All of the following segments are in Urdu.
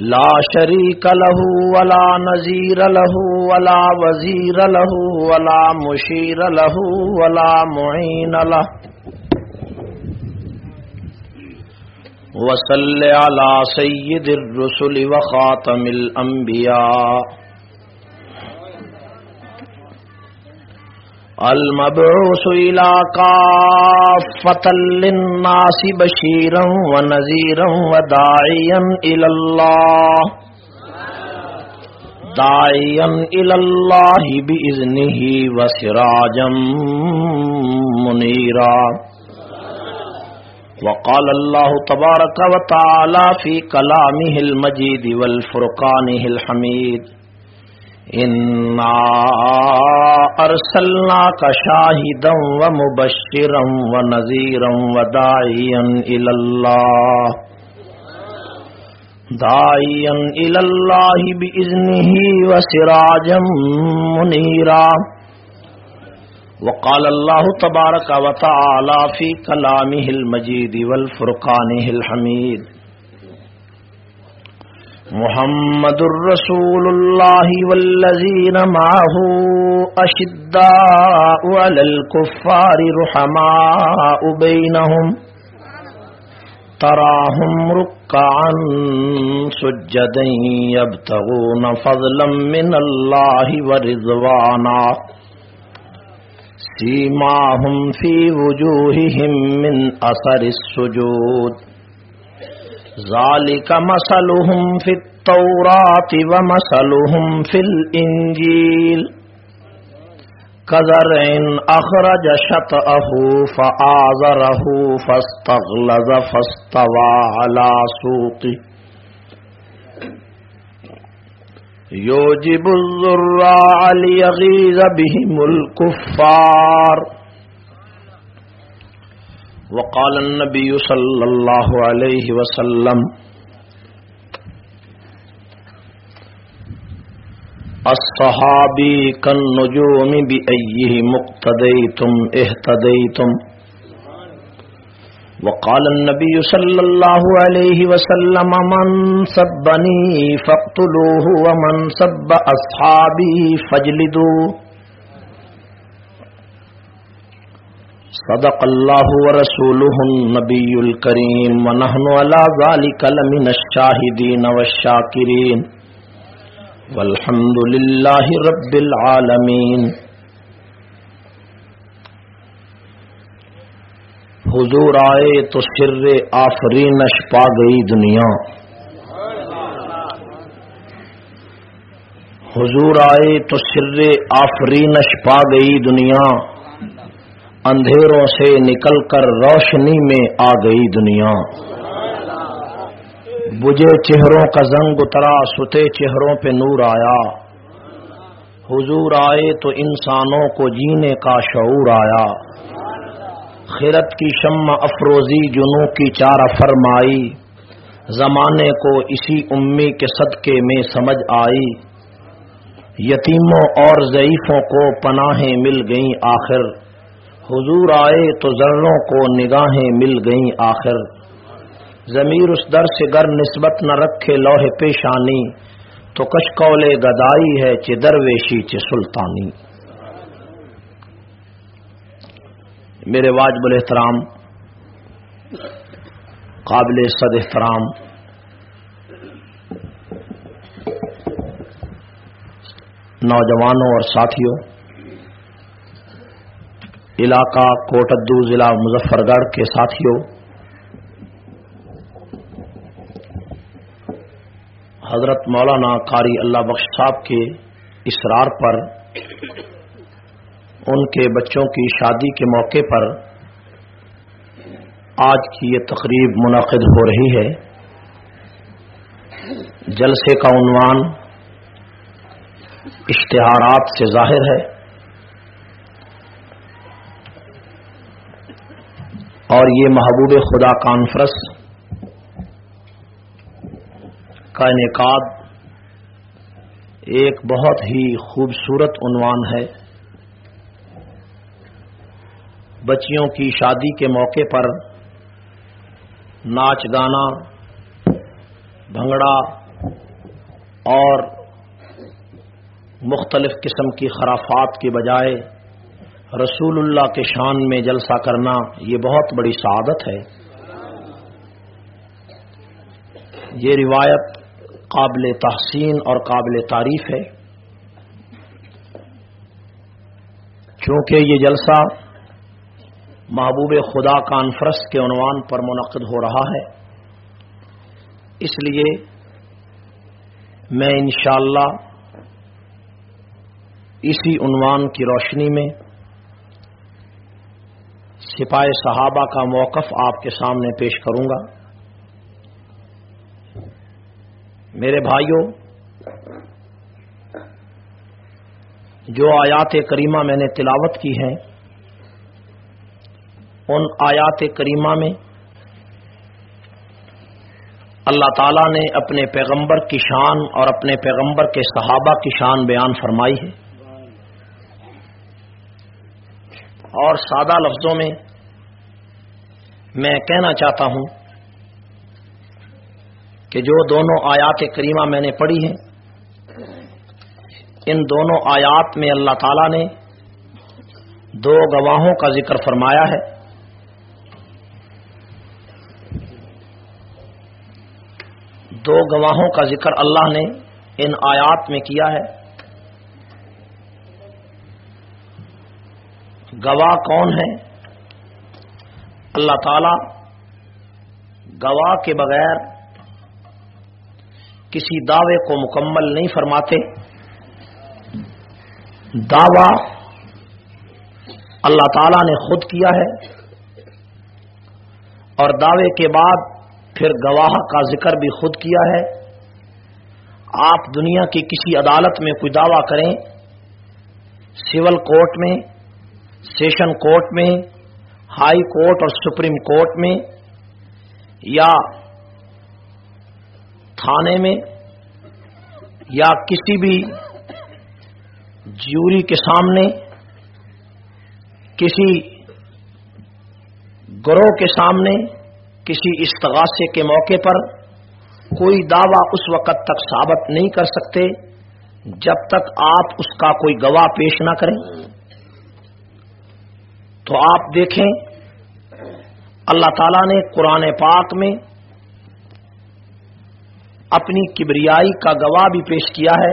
لا شریک له ولا نزير له ولا وزیر له ولا مشیر له ولا معین له. وصل على سيد الرسل وخاتم الأنبياء. المبعوث إلى كافة للناس بشيرا ونذيرا وداعيا إلى الله. داعيا إلى الله بإذنه وسراجا منيرا. وقال الله تبارك وتعالى في كلامه المجيد والفرقانه الحميد. ارسلنا کا شاہدم و مبشرم و نذیرم و دائین اللہ دائین اللہ بإذنه و سراجم منیرا وقال اللہ الله تبارك وتعالى في كلامه المجيد والفرقانه الحميد محمد الرسول الله والذين معه أشداء على الكفار رحماء بينهم تراهم ركعا سجدا يبتغون فضلا من الله ورضوانا سيماهم في وجوههم من أثر السجود ذالک مسلهم فی التورات و ومسلهم فی الانجیل كذرع أخرج شطأه فآذره فاستغلظ فاستوى على سوقه يوجب الزراع ليغيظ بهم الكفار وقال النبي صلى الله عليه وسلم، الصحابي كالنجوم بأيه مقتديتم، اهتديتم. وقال النبي صلى الله عليه وسلم، من سبني فاقتلوه، ومن سب أصحابي فاجلدوه. صدق الله ورسوله النبي الكريم ونحن على ذلك لمن الشاهدين والشاكرين والحمد لله رب العالمين حضور آئے تو سر آفرینش پا گئی دنیا۔ حضور آئے تو سر آفرینش پا گئی دنیا۔ اندھیروں سے نکل کر روشنی میں آ گئی دنیا۔ بجے چہروں کا زنگ اترا، ستے چہروں پہ نور آیا۔ حضور آئے تو انسانوں کو جینے کا شعور آیا۔ خیرت کی شم افروزی جنو کی چارہ فرمائی۔ زمانے کو اسی امی کے صدقے میں سمجھ آئی۔ یتیموں اور ضعیفوں کو پناہیں مل گئیں آخر۔ حضور آئے تو ذروں کو نگاہیں مل گئیں آخر۔ ضمیر اس در سے گر نسبت نہ رکھے لوہے پیشانی۔ تو کش کولے گدائی ہے چ درویشی چ سلطانی۔ میرے واجب الاحترام، قابل صد احترام۔ نوجوانوں اور ساتھیوں علاقہ کوٹدو ضلع مظفر گڑھ کے ساتھیوں، حضرت مولانا قاری اللہ بخش صاحب کے اسرار پر، ان کے بچوں کی شادی کے موقع پر آج کی یہ تقریب منعقد ہو رہی ہے۔ جلسے کا عنوان اشتہارات سے ظاہر ہے۔ اور یہ محبوب خدا کانفرنس کا انعقاد ایک بہت ہی خوبصورت عنوان ہے۔ بچیوں کی شادی کے موقع پر ناچ گانا، بھنگڑا اور مختلف قسم کی خرافات کی بجائے رسول اللہ کے شان میں جلسہ کرنا یہ بہت بڑی سعادت ہے۔ یہ روایت قابل تحسین اور قابل تعریف ہے۔ چونکہ یہ جلسہ محبوب خدا کانفرنس کے عنوان پر منعقد ہو رہا ہے، اس لیے میں انشاءاللہ اسی عنوان کی روشنی میں سپاہ صحابہ کا موقف آپ کے سامنے پیش کروں گا۔ میرے بھائیوں، جو آیات کریمہ میں نے تلاوت کی ہیں، ان آیات کریمہ میں اللہ تعالیٰ نے اپنے پیغمبر کی شان اور اپنے پیغمبر کے صحابہ کی شان بیان فرمائی ہے۔ اور سادہ لفظوں میں میں کہنا چاہتا ہوں کہ جو دونوں آیات کریمہ میں نے پڑھی ہیں، ان دونوں آیات میں اللہ تعالی نے دو گواہوں کا ذکر فرمایا ہے۔ دو گواہوں کا ذکر اللہ نے ان آیات میں کیا ہے۔ گواہ کون ہے؟ اللہ تعالی گواہ کے بغیر کسی دعوے کو مکمل نہیں فرماتے۔ دعوی اللہ تعالی نے خود کیا ہے اور دعوے کے بعد پھر گواہ کا ذکر بھی خود کیا ہے۔ آپ دنیا کی کسی عدالت میں کوئی دعویٰ کریں، سول کورٹ میں، سیشن کورٹ میں ہائی کورٹ اور سپریم کورٹ میں یا تھانے میں یا کسی بھی جیوری کے سامنے کسی گروہ کے سامنے کسی استغاثے کے موقع پر کوئی دعویٰ اس وقت تک ثابت نہیں کر سکتے جب تک آپ اس کا کوئی گواہ پیش نہ کریں۔ تو آپ دیکھیں، اللہ تعالی نے قرآن پاک میں اپنی کبریائی کا گواہ بھی پیش کیا ہے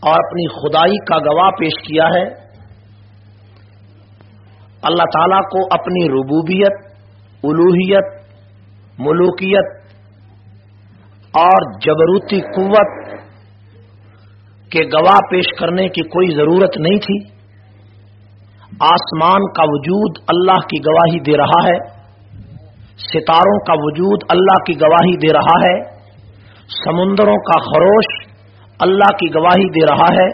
اور اپنی خدائی کا گواہ پیش کیا ہے۔ اللہ تعالی کو اپنی ربوبیت الوحیت ملوکیت اور جبروتی قوت کے گواہ پیش کرنے کی کوئی ضرورت نہیں تھی۔ آسمان کا وجود اللہ کی گواہی دے رہا ہے، ستاروں کا وجود اللہ کی گواہی دے رہا ہے، سمندروں کا خروش اللہ کی گواہی دے رہا ہے،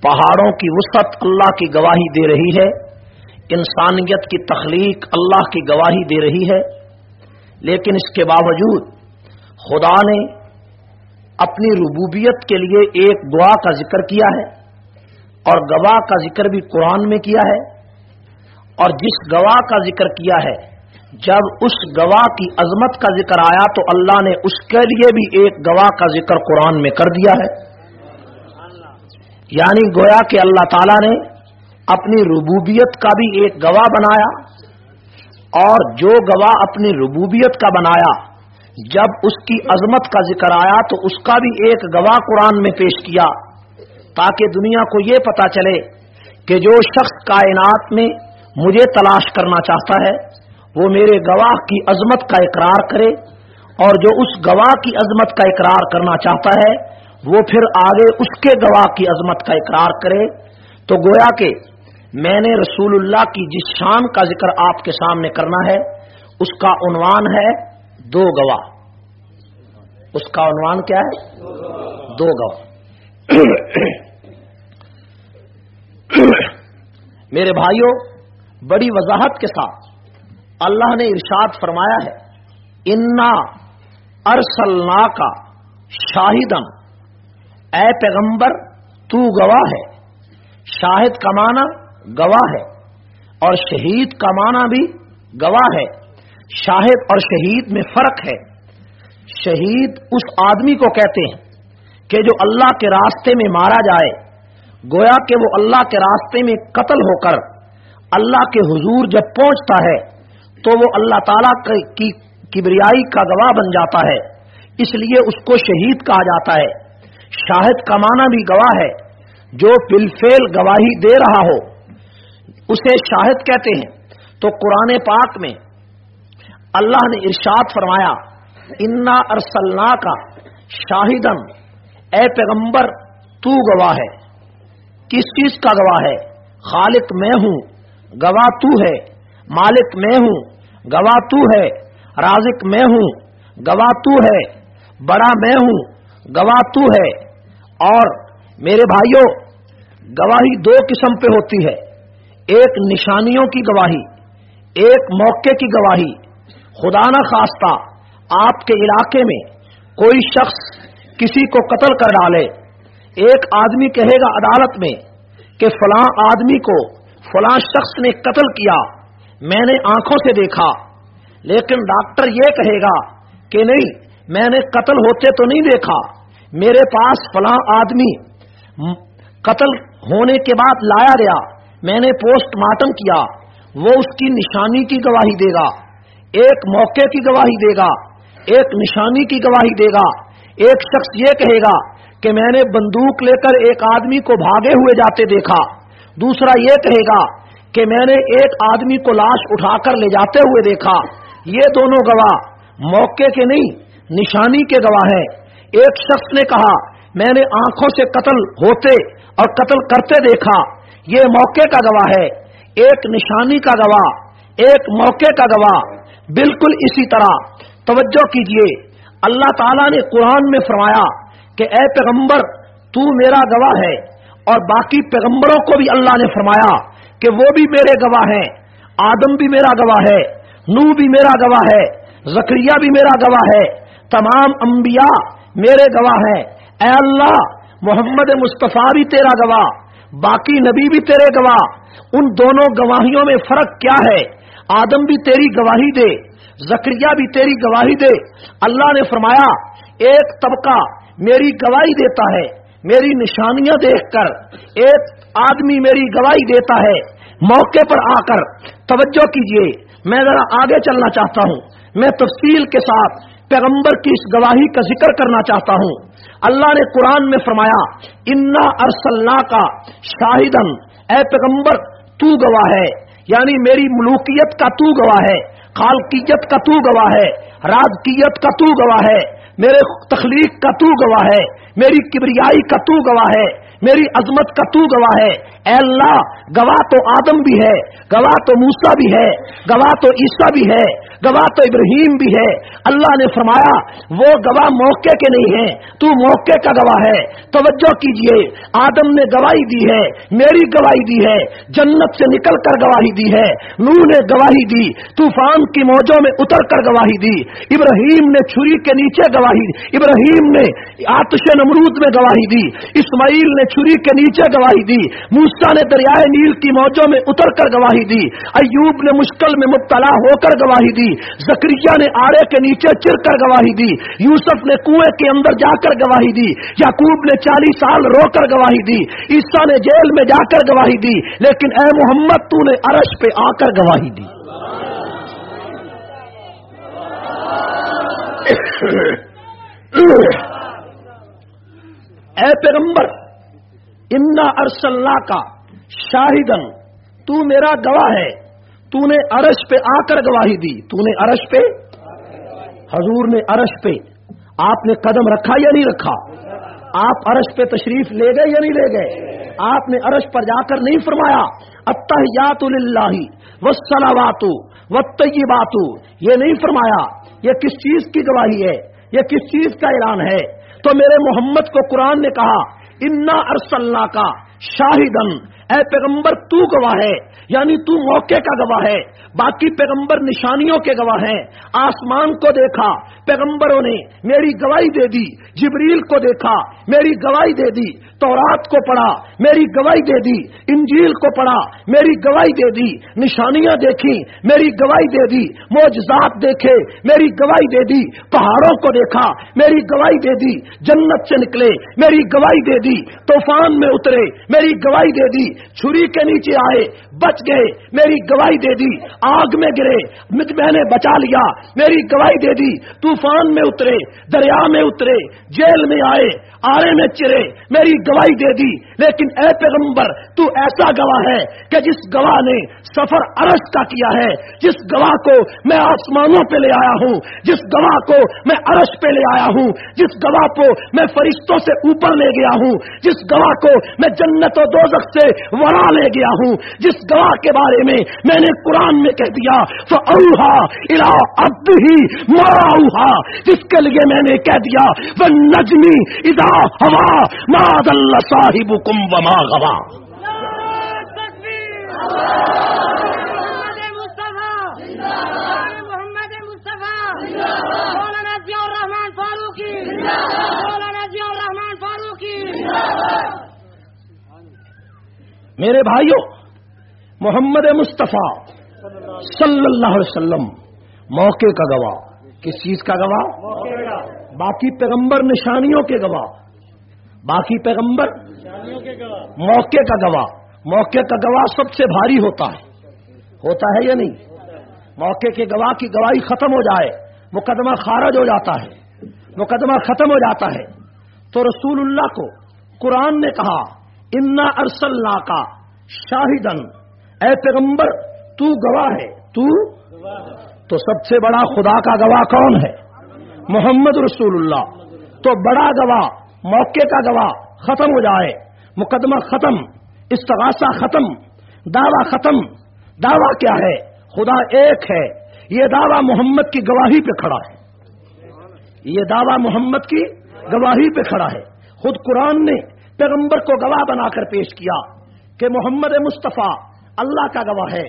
پہاڑوں کی وسعت اللہ کی گواہی دے رہی ہے، انسانیت کی تخلیق اللہ کی گواہی دے رہی ہے۔ لیکن اس کے باوجود خدا نے اپنی ربوبیت کے لیے ایک دعا کا ذکر کیا ہے۔ اور گواہ کا ذکر بھی قرآن میں کیا ہے اور جس گواہ کا ذکر کیا ہے، جب اس گواہ کی عظمت کا ذکر آیا تو اللہ نے اس کے لیے بھی ایک گواہ کا ذکر قرآن میں کر دیا ہے۔ یعنی گویا کہ اللہ تعالی نے اپنی ربوبیت کا بھی ایک گواہ بنایا اور جو گواہ اپنی ربوبیت کا بنایا، جب اس کی عظمت کا ذکر آیا تو اس کا بھی ایک گواہ قرآن میں پیش کیا۔ تاکہ دنیا کو یہ پتا چلے کہ جو شخص کائنات میں مجھے تلاش کرنا چاہتا ہے، وہ میرے گواہ کی عظمت کا اقرار کرے اور جو اس گواہ کی عظمت کا اقرار کرنا چاہتا ہے، وہ پھر آگے اس کے گواہ کی عظمت کا اقرار کرے۔ تو گویا کہ میں نے رسول اللہ کی جس شان کا ذکر آپ کے سامنے کرنا ہے، اس کا عنوان ہے دو گواہ۔ اس کا عنوان کیا ہے؟ دو گواہ۔ میرے بھائیوں بڑی وضاحت کے ساتھ اللہ نے ارشاد فرمایا ہے، انا ارسلنا کا شاہدم اے پیغمبر، تو گواہ ہے۔ شاہد کا معنی گواہ ہے، اور شہید کا معنی بھی گواہ ہے۔ شاہد اور شہید میں فرق ہے۔ شہید اس آدمی کو کہتے ہیں کہ جو اللہ کے راستے میں مارا جائے۔ گویا کہ وہ اللہ کے راستے میں قتل ہو کر اللہ کے حضور جب پہنچتا ہے تو وہ اللہ تعالی کی کبریائی کا گواہ بن جاتا ہے۔ اس لیے اس کو شہید کہا جاتا ہے۔ شاہد کا معنی بھی گواہ ہے۔ جو بالفیل گواہی دے رہا ہو، اسے شاہد کہتے ہیں۔ تو قرآن پاک میں اللہ نے ارشاد فرمایا، انا ارسلنا کا شاہدن اے پیغمبر، تو گواہ ہے۔ کس چیز کا گواہ ہے؟ خالق میں ہوں، گواہ تو ہے، مالک میں ہوں، گواہ تو ہے، رازق میں ہوں، گواہ تو ہے، بڑا میں ہوں، گواہ تو ہے۔ اور میرے بھائیوں گواہی دو قسم پہ ہوتی ہے، ایک نشانیوں کی گواہی، ایک موقع کی گواہی۔ خدا نہ خواستہ، آپ کے علاقے میں کوئی شخص کسی کو قتل کر ڈالے۔ ایک آدمی کہے گا عدالت میں کہ فلاں آدمی کو فلاں شخص نے قتل کیا، میں نے آنکھوں سے دیکھا، لیکن ڈاکٹر یہ کہے گا کہ نہیں، میں نے قتل ہوتے تو نہیں دیکھا، میرے پاس فلاں آدمی قتل ہونے کے بعد لایا گیا، میں نے پوسٹ مارٹم کیا، وہ اس کی نشانی کی گواہی دے گا، ایک موقع کی گواہی دے گا، ایک نشانی کی گواہی دے گا، ایک شخص یہ کہے گا کہ میں نے بندوق لے کر ایک آدمی کو بھاگے ہوئے جاتے دیکھا۔ دوسرا یہ کہے گا کہ میں نے ایک آدمی کو لاش اٹھا کر لے جاتے ہوئے دیکھا۔ یہ دونوں گواہ موقع کے نہیں، نشانی کے گواہ ہیں۔ ایک شخص نے کہا، میں نے آنکھوں سے قتل ہوتے اور قتل کرتے دیکھا۔ یہ موقع کا گواہ ہے۔ ایک نشانی کا گواہ، ایک موقع کا گواہ۔ بالکل اسی طرح، توجہ کیجیے۔ اللہ تعالیٰ نے قرآن میں فرمایا کہ اے پیغمبر، تو میرا گواہ ہے۔ اور باقی پیغمبروں کو بھی اللہ نے فرمایا کہ وہ بھی میرے گواہ ہیں۔ آدم بھی میرا گواہ ہے نو بھی میرا گواہ ہے زکریہ بھی میرا گواہ ہے۔ تمام انبیاء میرے گواہ ہیں۔ اے اللہ، محمد مصطفیٰ بھی تیرا گواہ، باقی نبی بھی تیرے گواہ۔ ان دونوں گواہیوں میں فرق کیا ہے؟ آدم بھی تیری گواہی دے زکریہ بھی تیری گواہی دے۔ اللہ نے فرمایا، ایک طبقہ میری گواہی دیتا ہے، میری نشانیاں دیکھ کر، ایک آدمی میری گواہی دیتا ہے، موقع پر آ کر توجہ کیجیے، میں ذرا آگے چلنا چاہتا ہوں۔ میں تفصیل کے ساتھ پیغمبر کی اس گواہی کا ذکر کرنا چاہتا ہوں۔ اللہ نے قرآن میں فرمایا، انا ارسل کا شاہدن اے پیغمبر، تو گواہ ہے۔ یعنی میری ملوکیت کا تو گواہ ہے، خالقیت کا تو گواہ ہے راجکیت کا تو گواہ ہے۔ میرے تخلیق کا تو گواہ ہے، میری کبریائی کا تو گواہ ہے، میری عظمت کا تو گواہ ہے۔ اے اللہ، گواہ تو آدم بھی ہے، گواہ تو موسا بھی ہے، گواہ تو عیسیٰ بھی ہے۔ گواہ تو ابراہیم بھی ہے۔ اللہ نے فرمایا، وہ گواہ موقع کے نہیں ہیں تو موقع کا گواہ ہے۔ توجہ کیجیے، آدم نے گواہی دی ہے، میری گواہی دی ہے، جنت سے نکل کر گواہی دی ہے۔ نو نے گواہی دی، طوفان کی موجوں میں اتر کر گواہی دی۔ ابراہیم نے چھری کے نیچے گواہی ابراہیم نے آتش نمرود میں گواہی دی۔ اسماعیل نے چھری کے نیچے گواہی دی۔ موسا نے دریائے نیل کی موجوں میں اتر کر گواہی دی۔ ایوب نے مشکل میں مبتلا ہو کر گواہی دی۔ زکریہ نے آڑے کے نیچے چر کر گواہی دی. یوسف نے کنویں کے اندر جا کر گواہی دی. یعقوب نے چالیس سال رو کر گواہی دی. عیسا نے جیل میں جا کر گواہی دی. لیکن اے محمد، تو نے عرش پہ آ کر گواہی دی. اے پیغمبر، انا ارسل کا شاہدن تو میرا گواہ ہے. تو نے عرش پہ آ کر گواہی دی۔ تو نے عرش پہ؟ حضور نے عرش پہ۔ آپ نے قدم رکھا یا نہیں رکھا؟ آپ عرش پہ تشریف لے گئے یا نہیں لے گئے؟ آپ نے عرش پر جا کر نہیں فرمایا اتحیات اللہ وسلامات و طیبات یہ نہیں فرمایا، یہ کس چیز کی گواہی ہے؟ یہ کس چیز کا اعلان ہے؟ تو میرے محمد کو قرآن نے کہا، انا ارسل کا شاہدن اے پیغمبر، تو گواہ ہے یعنی تو موقع کا گواہ ہے، باقی پیغمبر نشانیوں کے گواہ ہیں۔ آسمان کو دیکھا، پیغمبروں نے میری گواہی دے دی، جبریل کو دیکھا، میری گواہی دے دی، تورات کو پڑھا، میری گواہی دے دی، انجیل کو پڑھا، میری گواہی دے دی، نشانیاں دیکھی، میری گواہی دے دی موجزات دیکھے، میری گواہی دے دی، پہاڑوں کو دیکھا، میری گواہی دے دی، جنت سے نکلے، میری گواہی دے دی، طوفان میں اترے، میری گواہی دے دی چھری کے نیچے آئے، بچ گئے، میری گواہی دے دی، آگ میں گرے میں نے بچا لیا، میری گواہی دے دی، طوفان میں اترے، دریا میں اترے، جیل میں آئے، آرے میں چرے، میری گواہی دے دی، لیکن اے پیغمبر، تو ایسا گواہ ہے کہ جس گواہ نے سفر عرض کا کیا ہے، جس گواہ کو میں آسمانوں پہ لے آیا ہوں، جس گواہ کو میں عرش پہ لے آیا ہوں، جس گواہ کو میں فرشتوں سے اوپر لے گیا ہوں، جس گواہ کو میں جنت و دوزخ سے ورا لے گیا ہوں، جس گواہ کے بارے میں میں نے قرآن میں کہہ دیا تو اوہا الا اب ہی مارا جس کے لیے میں نے کہہ دیا وہ نجمی ادا ہوا ماد اللہ صاحب کم وما گوا میرے بھائیوں محمد مصطفیٰ صلی اللہ علیہ وسلم موقع کا گواہ۔ کس چیز کا گواہ؟ باقی پیغمبر نشانیوں کے گواہ۔ باقی پیغمبر موقع کا گواہ۔ موقع کا گواہ سب سے بھاری ہوتا ہے۔ ہوتا ہے یا نہیں؟ موقع کے گواہ کی گواہی ختم ہو جائے، مقدمہ خارج ہو جاتا ہے۔ مقدمہ ختم ہو جاتا ہے۔ تو رسول اللہ کو قرآن نے کہا انا ارسل کا شاہدن اے پیغمبر، تو گواہ ہے۔ تو؟ تو سب سے بڑا خدا کا گواہ کون ہے؟ محمد رسول اللہ۔ تو بڑا گواہ، موقع کا گواہ ختم ہو جائے۔ مقدمہ ختم، استغاثہ ختم، دعوی ختم۔ دعویٰ کیا ہے؟ خدا ایک ہے۔ یہ دعویٰ محمد کی گواہی پہ کھڑا ہے۔ یہ دعویٰ محمد کی گواہی پہ کھڑا ہے۔ خود قرآن نے پیغمبر کو گواہ بنا کر پیش کیا کہ محمد مصطفیٰ اللہ کا گواہ ہے،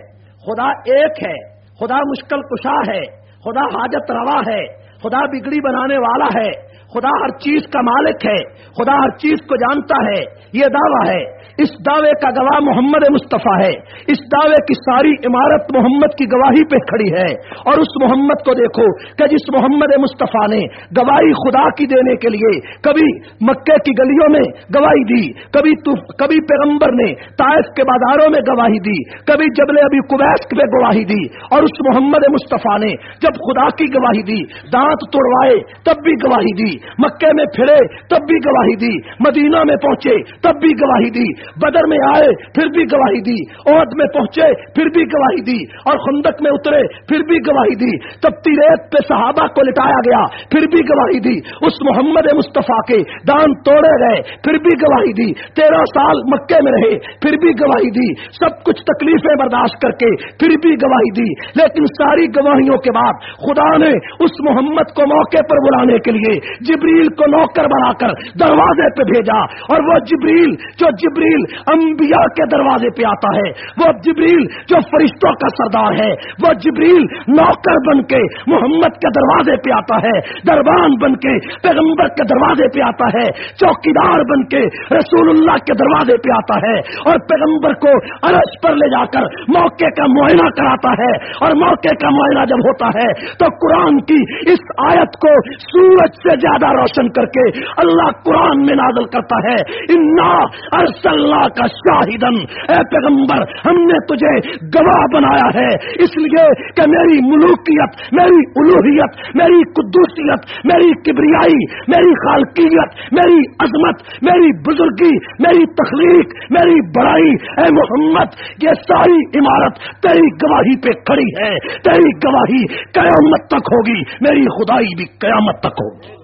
خدا ایک ہے، خدا مشکل کشا ہے، خدا حاجت روا ہے خدا بگڑی بنانے والا ہے، خدا ہر چیز کا مالک ہے، خدا ہر چیز کو جانتا ہے، یہ دعویٰ ہے۔ اس دعوے کا گواہ محمد مصطفیٰ ہے۔ اس دعوے کی ساری عمارت محمد کی گواہی پہ کھڑی ہے۔ اور اس محمد کو دیکھو کہ جس محمد مصطفیٰ نے گواہی خدا کی دینے کے لیے کبھی مکے کی گلیوں میں گواہی دی، کبھی کبھی پیغمبر نے طائف کے بازاروں میں گواہی دی، کبھی جبل ابھی کبیس پہ گواہی دی۔ اور اس محمد مصطفیٰ نے جب خدا کی گواہی دی دانت توڑوائے تب بھی گواہی دی مکے میں پھرے تب بھی گواہی دی مدینہ میں پہنچے تب بھی گواہی دی بدر میں آئے پھر بھی گواہی دی عہد میں پہنچے پھر بھی گواہی دی اور خندق میں اترے پھر بھی گواہی دی تب تیریت پہ صحابہ کو لٹایا گیا پھر بھی گواہی دی اس محمد مصطفیٰ کے دان توڑے گئے پھر بھی گواہی دی تیرہ سال مکے میں رہے پھر بھی گواہی دی سب کچھ تکلیفیں برداشت کر کے پھر بھی گواہی دی لیکن ساری گواہیوں کے بعد خدا نے اس محمد کو موقع پر بلانے کے لیے جبریل کو نوکر بنا کر دروازے پہ بھیجا اور وہ جبریل جو جبریل انبیاء کے دروازے پہ آتا ہے، وہ جبریل جو فرشتوں کا سردار ہے، وہ جبریل نوکر بن کے محمد کے دروازے پہ آتا ہے، دربان بن کے پیغمبر کے دروازے پہ آتا ہے، چوکیدار بن کے رسول اللہ کے دروازے پہ آتا ہے اور پیغمبر کو عرش پر لے جا کر موقع کا معائنہ کراتا ہے اور موقع کا معائنہ جب ہوتا ہے تو قرآن کی اس آیت کو سورج سے زیادہ روشن کر کے اللہ قرآن میں نازل کرتا ہے۔ انا ارسلہ کا شاہدن اے پیغمبر، ہم نے تجھے گواہ بنایا ہے۔ اس لیے کہ میری ملوکیت، میری الوحیت میری قدوسیت، میری کبریائی، میری خالقیت، میری عظمت، میری بزرگی، میری تخلیق، میری بڑائی، اے محمد، یہ ساری عمارت تیری گواہی پہ کھڑی ہے۔ تیری گواہی قیامت تک ہوگی۔ میری خدائی بھی قیامت تک ہوگی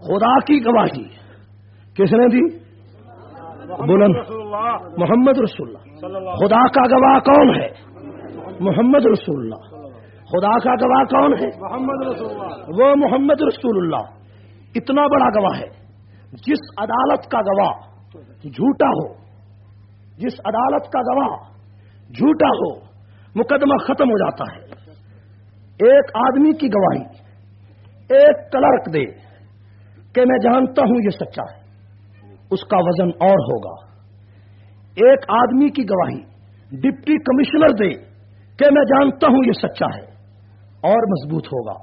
خدا کی گواہی۔ کس نے دی؟ بلند۔ محمد رسول اللہ۔ خدا کا گواہ کون ہے؟ محمد رسول اللہ۔ خدا کا گواہ کون ہے؟ محمد رسول اللہ۔ وہ محمد رسول اللہ۔ اتنا بڑا گواہ ہے۔ جس عدالت کا گواہ جھوٹا ہو، جس عدالت کا گواہ جھوٹا ہو، مقدمہ ختم ہو جاتا ہے۔ ایک آدمی کی گواہی، ایک کلرک دے کہ میں جانتا ہوں یہ سچا ہے، اس کا وزن اور ہوگا۔ ایک آدمی کی گواہی، ڈپٹی کمشنر دے کہ میں جانتا ہوں یہ سچا ہے، اور مضبوط ہوگا۔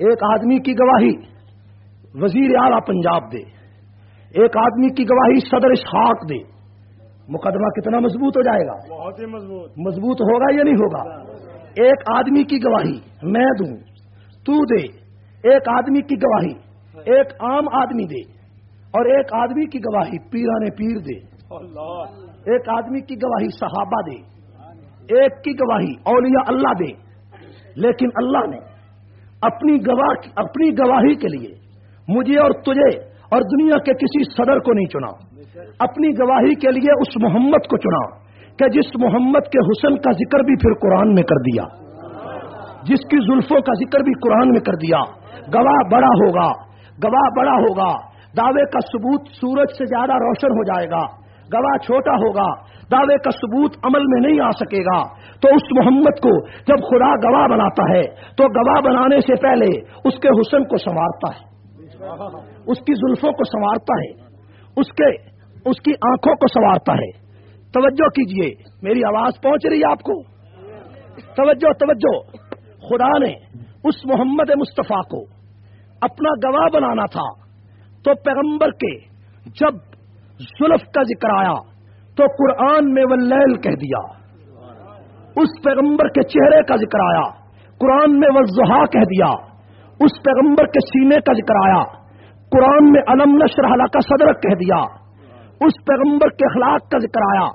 ایک آدمی کی گواہی، وزیر اعلی پنجاب دے ایک آدمی کی گواہی صدر اسحاق دے۔ مقدمہ کتنا مضبوط ہو جائے گا؟ بہت ہی مضبوط۔ مضبوط ہوگا یا نہیں ہوگا؟ ایک آدمی کی گواہی میں دوں تو دے۔ ایک آدمی کی گواہی ایک عام آدمی دے۔ اور ایک آدمی کی گواہی پیرانے پیر دے۔ ایک آدمی کی گواہی صحابہ دے۔ ایک کی گواہی اولیاء اللہ دے۔ لیکن اللہ نے اپنی گواہ اپنی گواہی کے لیے مجھے اور تجھے اور دنیا کے کسی صدر کو نہیں چنا اپنی گواہی کے لیے اس محمد کو چنا کہ جس محمد کے حسن کا ذکر بھی پھر قرآن میں کر دیا۔ جس کی زلفوں کا ذکر بھی قرآن میں کر دیا۔ گواہ بڑا ہوگا۔ گواہ بڑا ہوگا۔ دعوے کا ثبوت سورج سے زیادہ روشن ہو جائے گا۔ گواہ چھوٹا ہوگا۔ دعوے کا ثبوت عمل میں نہیں آ سکے گا۔ تو اس محمد کو جب خدا گواہ بناتا ہے، تو گواہ بنانے سے پہلے اس کے حسن کو سنوارتا ہے۔ اس کی زلفوں کو سنوارتا ہے، اس کے، اس کی آنکھوں کو سنوارتا ہے۔ توجہ کیجیے، میری آواز پہنچ رہی ہے آپ کو؟ توجہ توجہ۔ خدا نے اس محمد مصطفیٰ کو اپنا گواہ بنانا تھا۔ تو پیغمبر کے جب زلف کا ذکر آیا، تو قرآن میں واللیل کہہ دیا۔ اس پیغمبر کے چہرے کا ذکر آیا، قرآن میں وضحا کہہ دیا۔ اس پیغمبر کے سینے کا ذکر آیا قرآن میں علم نشر کا صدرک کہہ دیا اس پیغمبر کے اخلاق کا ذکر آیا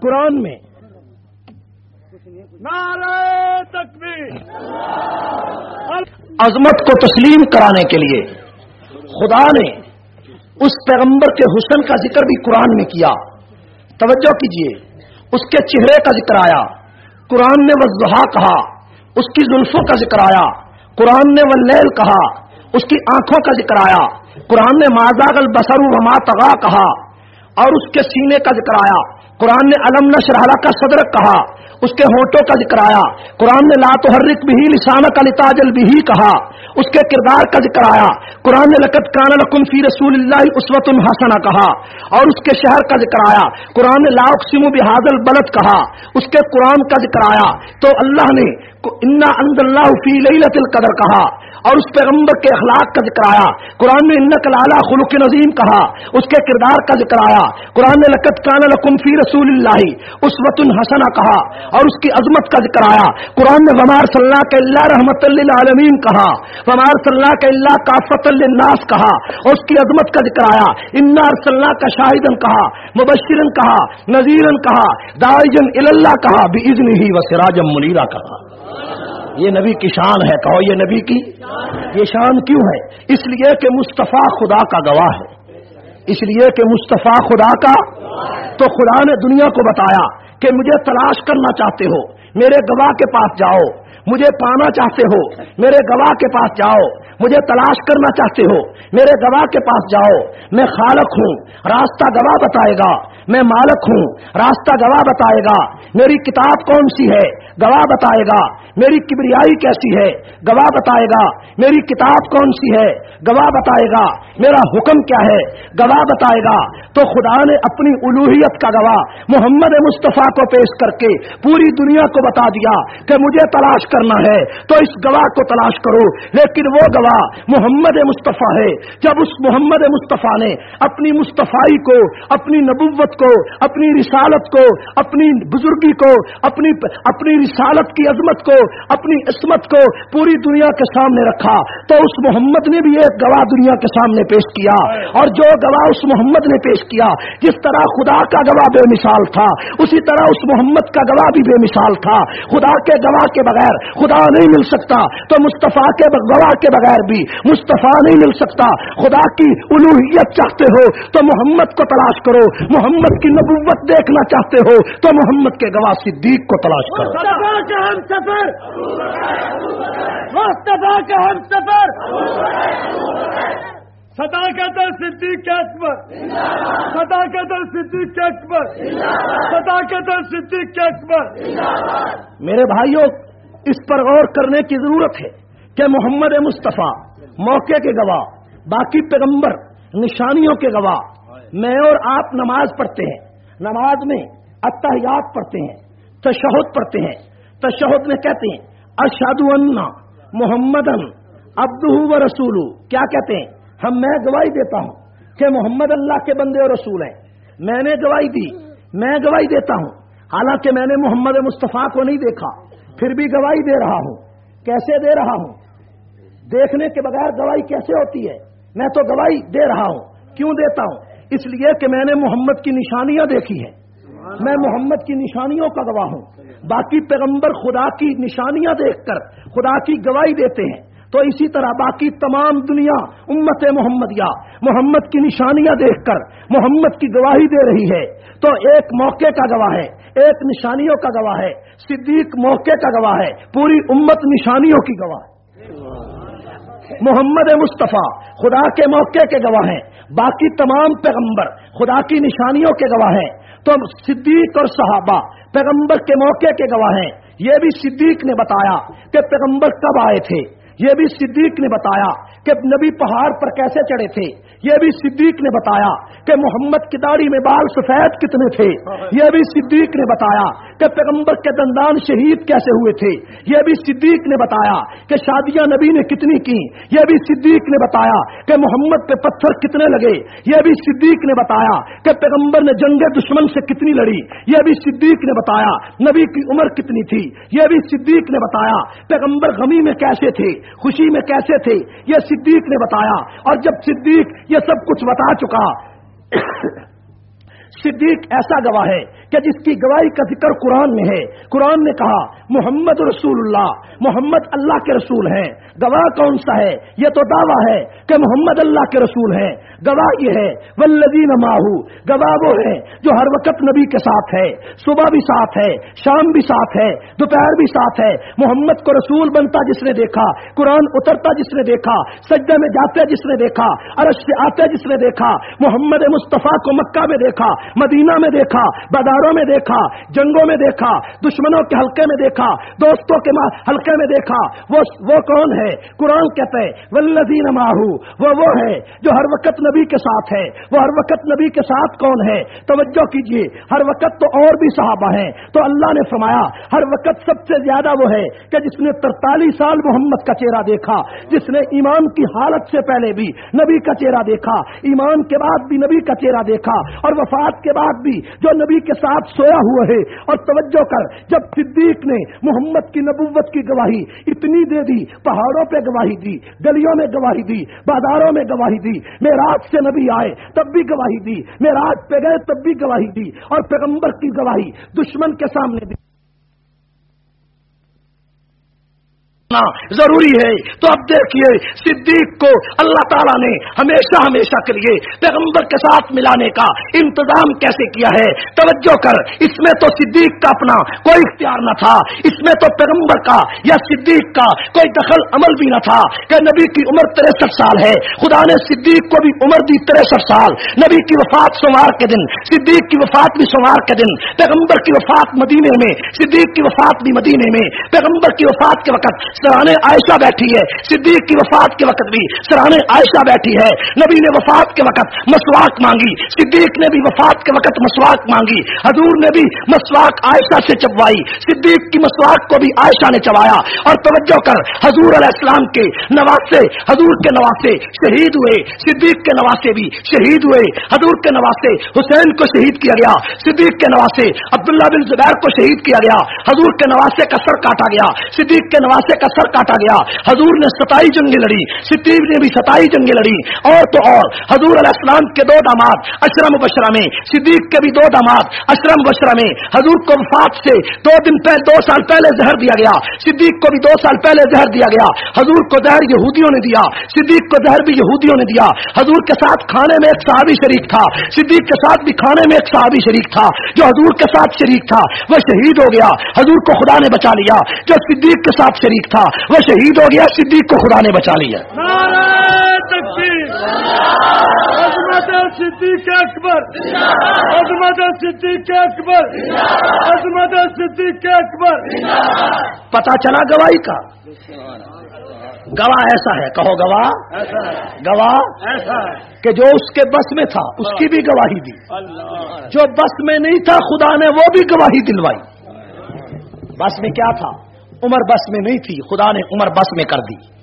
قرآن میں۔ عظمت کو تسلیم کرانے کے لیے خدا نے اس پیغمبر کے حسن کا ذکر بھی قرآن میں کیا۔ توجہ کیجیے اس کے چہرے کا ذکر آیا قرآن نے وضحا کہا اس کی زلفوں کا ذکر آیا۔ قرآن نے ولیل کہا، اس کی آنکھوں کا ذکر آیا۔ قرآن نے مازاغ البسر وما تغا کہا اور اس کے سینے کا ذکر آیا۔ قرآن نے علم نشرحلہ کا صدر کہا، اس کے ہونٹوں کا ذکر آیا۔ قرآن نے لات حرک بھی لسانہ کا لتاجل بھی کہا، اس کے کردار کا ذکر آیا۔ قرآن نے لقت کان لکم فی رسول اللہ اسوت الحسنہ کہا، اور اس کے شہر کا ذکر آیا۔ قرآن نے لاک سم بحادل کہا، اس کے قرآن کا ذکر آیا۔ تو اللہ نے انا اند اللہ فی لیلت القدر کہا، اور اس پیغمبر کے اخلاق کا ذکر آیا، قرآن نے ان کلالہ خلق نظیم کہا، اس کے کردار کا ذکر آیا، قرآن نے لقت کان لکم فی رسول اللہ اس اسوت الحسنہ کہا، اور اس کی عظمت کا ذکر آیا، قرآن نے ومار صلی اللہ کے اللہ رحمت اللہ کہا ومار صلی اللہ کے اللہ کافت الناس کہا، اور اس کی عظمت کا ذکر آیا انار صلی اللہ کا شاہدن کہا مبشرن کہا نذیرن کہا دائجن اللہ کہا بھی ازن ہی و سراجم منیرا کہا۔ یہ نبی کی شان ہے، کہو یہ نبی کی یہ شان کیوں ہے؟ اس لیے کہ مصطفیٰ خدا کا گواہ ہے۔ اس لیے کہ مصطفیٰ خدا کا تو خدا نے دنیا کو بتایا کہ مجھے تلاش کرنا چاہتے ہو، میرے گواہ کے پاس جاؤ، مجھے پانا چاہتے ہو، میرے گواہ کے پاس جاؤ، مجھے تلاش کرنا چاہتے ہو، میرے گواہ کے پاس جاؤ۔ میں خالق ہوں، راستہ گواہ بتائے گا۔ میں مالک ہوں، راستہ گواہ بتائے گا۔ میری کتاب کون سی ہے؟ گواہ بتائے گا، میری کبریائی کیسی ہے؟ گواہ بتائے گا، میری کتاب کون سی ہے؟ گواہ بتائے گا، میرا حکم کیا ہے؟ گواہ بتائے گا، تو خدا نے اپنی الوحیت کا گواہ محمد مصطفیٰ کو پیش کر کے پوری دنیا کو بتا دیا کہ مجھے تلاش کرنا ہے، تو اس گواہ کو تلاش کرو۔ لیکن وہ گواہ محمد مصطفیٰ ہے۔ جب اس محمد مصطفیٰ نے اپنی مصطفی کو، اپنی نبوت کو، اپنی رسالت کو، اپنی بزرگی کو، اپنی اپنی رسالت کی عظمت کو، اپنی عصمت کو پوری دنیا کے سامنے رکھا۔ تو اس محمد نے بھی ایک گواہ دنیا کے سامنے پیش کیا۔ اور جو گواہ اس محمد نے پیش کیا، جس طرح خدا کا گواہ بے مثال تھا، اسی طرح اس محمد کا گواہ بھی بے مثال تھا۔ خدا کے گواہ کے بغیر خدا نہیں مل سکتا، تو مصطفیٰ کے گواہ کے بغیر بھی مصطفیٰ نہیں مل سکتا۔ خدا کی الوحیت چاہتے ہو، تو محمد کو تلاش کرو۔ محمد کی نبوت دیکھنا چاہتے ہو، تو محمد کے گواہ صدیق کو تلاش کرو۔ مصطفیٰ کا ہم سفر۔ صداقت صدیق اکبر۔ صداقت صدیق اکبر۔ صداقت صدیق اکبر۔ میرے بھائیوں، اس پر غور کرنے کی ضرورت ہے کہ محمد مصطفیٰ موقع کے گواہ، باقی پیغمبر نشانیوں کے گواہ۔ میں اور آپ نماز پڑھتے ہیں۔ نماز میں اتحیات پڑھتے ہیں۔ تشہد پڑھتے ہیں۔ تشہد میں کہتے ہیں ارشاد محمد ابد و رسول کیا کہتے ہیں؟ ہم، میں گواہی دیتا ہوں کہ محمد اللہ کے بندے اور رسول ہیں۔ میں نے گواہی دی، میں گواہی دیتا ہوں۔ حالانکہ میں نے محمد مصطفیٰ کو نہیں دیکھا، پھر بھی گواہی دے رہا ہوں۔ کیسے دے رہا ہوں؟ دیکھنے کے بغیر گواہی کیسے ہوتی ہے؟ میں تو گواہی دے رہا ہوں۔ کیوں دیتا ہوں؟ اس لیے کہ میں نے محمد کی نشانیاں دیکھی ہیں۔ میں محمد کی نشانیوں کا گواہ ہوں۔ باقی پیغمبر خدا کی نشانیاں دیکھ کر، خدا کی گواہی دیتے ہیں۔ تو اسی طرح باقی تمام دنیا، امت محمدیہ، محمد کی نشانیاں دیکھ کر محمد کی گواہی دے رہی ہے۔ تو ایک موقع کا گواہ ہے، ایک نشانیوں کا گواہ ہے، صدیق موقع کا گواہ ہے، پوری امت نشانیوں کی گواہ ہے۔ محمد مصطفیٰ خدا کے موقع کے گواہ ہیں۔ باقی تمام پیغمبر خدا کی نشانیوں کے گواہ ہیں۔ تو صدیق اور صحابہ پیغمبر کے موقع کے گواہ ہیں۔ یہ بھی صدیق نے بتایا کہ پیغمبر کب آئے تھے۔ یہ بھی صدیق نے بتایا کہ نبی پہاڑ پر کیسے چڑھے تھے۔ یہ بھی صدیق نے بتایا کہ محمد کی داڑھی میں بال سفید کتنے تھے۔ یہ بھی صدیق نے بتایا کہ پیغمبر کے دندان شہید کیسے ہوئے تھے؟ یہ بھی صدیق نے بتایا کہ شادیاں نبی نے کتنی کی یہ بھی صدیق نے بتایا کہ محمد پہ پتھر کتنے لگے۔ یہ بھی صدیق نے بتایا کہ پیغمبر نے جنگ دشمن سے کتنی لڑی۔ یہ بھی صدیق نے بتایا نبی کی عمر کتنی تھی۔ یہ بھی صدیق نے بتایا پیغمبر غمی میں کیسے تھے، خوشی میں کیسے تھے؟ یہ صدیق نے بتایا۔ اور جب صدیق یہ سب کچھ بتا چکا، صدیق ایسا گواہ ہے کہ جس کی گواہی کا ذکر قرآن میں ہے، قرآن نے کہا، محمد رسول اللہ، محمد اللہ کے رسول ہیں۔ گواہ کون سا ہے؟ یہ تو دعویٰ ہے کہ محمد اللہ کے رسول ہیں۔ گواہ یہ ہے ولدین ماہو گواہ وہ ہے جو ہر وقت نبی کے ساتھ ہے۔ صبح بھی ساتھ ہے، شام بھی ساتھ ہے، دوپہر بھی ساتھ ہے۔ محمد کو رسول بنتا جس نے دیکھا، قرآن اترتا جس نے دیکھا سجدے میں جاتے جس نے دیکھا، عرش سے آتے جس نے دیکھا، محمد مصطفیٰ کو مکہ میں دیکھا، مدینہ میں دیکھا بازاروں میں دیکھا، جنگوں میں دیکھا، دشمنوں کے حلقے میں دیکھا، دوستوں کے حلقے میں دیکھا، وہ وہ کون ہے؟ قرآن کہتے ولدین ماہو وہ وہ ہے جو ہر وقت نبی کے ساتھ ہے۔ وہ ہر وقت نبی کے ساتھ کون ہے؟ توجہ کیجیے ہر وقت تو اور بھی صحابہ ہیں۔ تو اللہ نے فرمایا، ہر وقت سب سے زیادہ وہ ہے کہ جس نے ترتالیس سال محمد کا چہرہ دیکھا، جس نے ایمان کی حالت سے پہلے بھی نبی کا چہرہ دیکھا ایمان کے بعد بھی نبی کا چہرہ دیکھا اور وفات کے بعد بھی جو نبی کے ساتھ سویا ہوا ہے اور توجہ کر، جب صدیق نے محمد کی نبوت کی گواہی اتنی دے دی، پہاڑوں پہ گواہی دی، گلیوں میں گواہی دی، بازاروں میں گواہی دی میں رات سے نبی آئے تب بھی گواہی دی میں رات پہ گئے تب بھی گواہی دی اور پیغمبر کی گواہی دشمن کے سامنے دی۔ ضروری ہے۔ تو اب دیکھیے، صدیق کو اللہ تعالیٰ نے ہمیشہ ہمیشہ کے لیے پیغمبر کے ساتھ ملانے کا انتظام کیسے کیا ہے؟ توجہ کر۔ اس میں تو صدیق کا اپنا کوئی اختیار نہ تھا۔ اس میں تو پیغمبر کا یا صدیق کا کوئی دخل عمل بھی نہ تھا کہ نبی کی عمر تریسٹھ سال ہے۔ خدا نے صدیق کو بھی عمر دی تریسٹھ سال۔ نبی کی وفات سوار کے دن، صدیق کی وفات بھی سوار کے دن۔ پیغمبر کی وفات مدینے میں، صدیق کی وفات بھی مدینے میں۔ پیغمبر کی وفات کے وقت سرانے عائشہ بیٹھی ہے، صدیق کی وفات کے وقت بھی سرانے عائشہ بیٹھی ہے۔ نبی نے وفات کے وقت مسواک مانگی، صدیق نے بھی وفات کے وقت مسواک مانگی۔ حضور نے بھی مسواک عائشہ سے چبوائی، صدیق کی مسواک کو بھی عائشہ نے چبایا۔ اور توجہ کر، حضور علیہ السلام کے نواسے، حضور کے نواسے شہید ہوئے، صدیق کے نواسے بھی شہید ہوئے۔ حضور کے نواسے حسین کو شہید کیا گیا، صدیق کے نواسے عبداللہ بن زبیر کو شہید کیا گیا۔ حضور کے نواسے کا سر کاٹا گیا، صدیق کے نواسے کا سر کاٹا گیا۔ حضور نے ستائی جنگیں لڑی صدیق نے بھی ستائی جنگیں لڑی۔ اور تو اور، حضور علیہ السلام کے دو داماد اشرم بشرا میں، صدیق کے بھی دو داماد اشرم بشرا میں۔ حضور کو وفات سے دو دن پہلے دو سال پہلے زہر دیا گیا۔ صدیق کو بھی دو سال پہلے زہر دیا گیا۔ حضور کو زہر یہودیوں نے دیا۔ صدیق کو زہر بھی یہودیوں نے دیا۔ حضور کے ساتھ کھانے میں ایک صحابی شریک تھا۔ صدیق کے ساتھ بھی کھانے میں ایک صحابی شریک تھا۔ جو حضور کے ساتھ شریک تھا، وہ شہید ہو گیا۔ حضور کو خدا نے بچا لیا۔ جو صدیق کے ساتھ شریک تھا تھا وہ شہید ہو گیا صدیق کو خدا نے بچا لیا۔ عظمت صدیق اکبر۔ عظمت صدیق اکبر۔ عظمت صدیق اکبر۔ پتا چلا گواہی کا؟ گواہ ایسا ہے کہو گواہ۔ گواہ ایسا کہ جو اس کے بس میں تھا اس کی بھی گواہی دی۔ جو بس میں نہیں تھا خدا نے وہ بھی گواہی دلوائی۔ بس میں کیا تھا؟ عمر بس میں نہیں تھی خدا نے عمر بس میں کر دی۔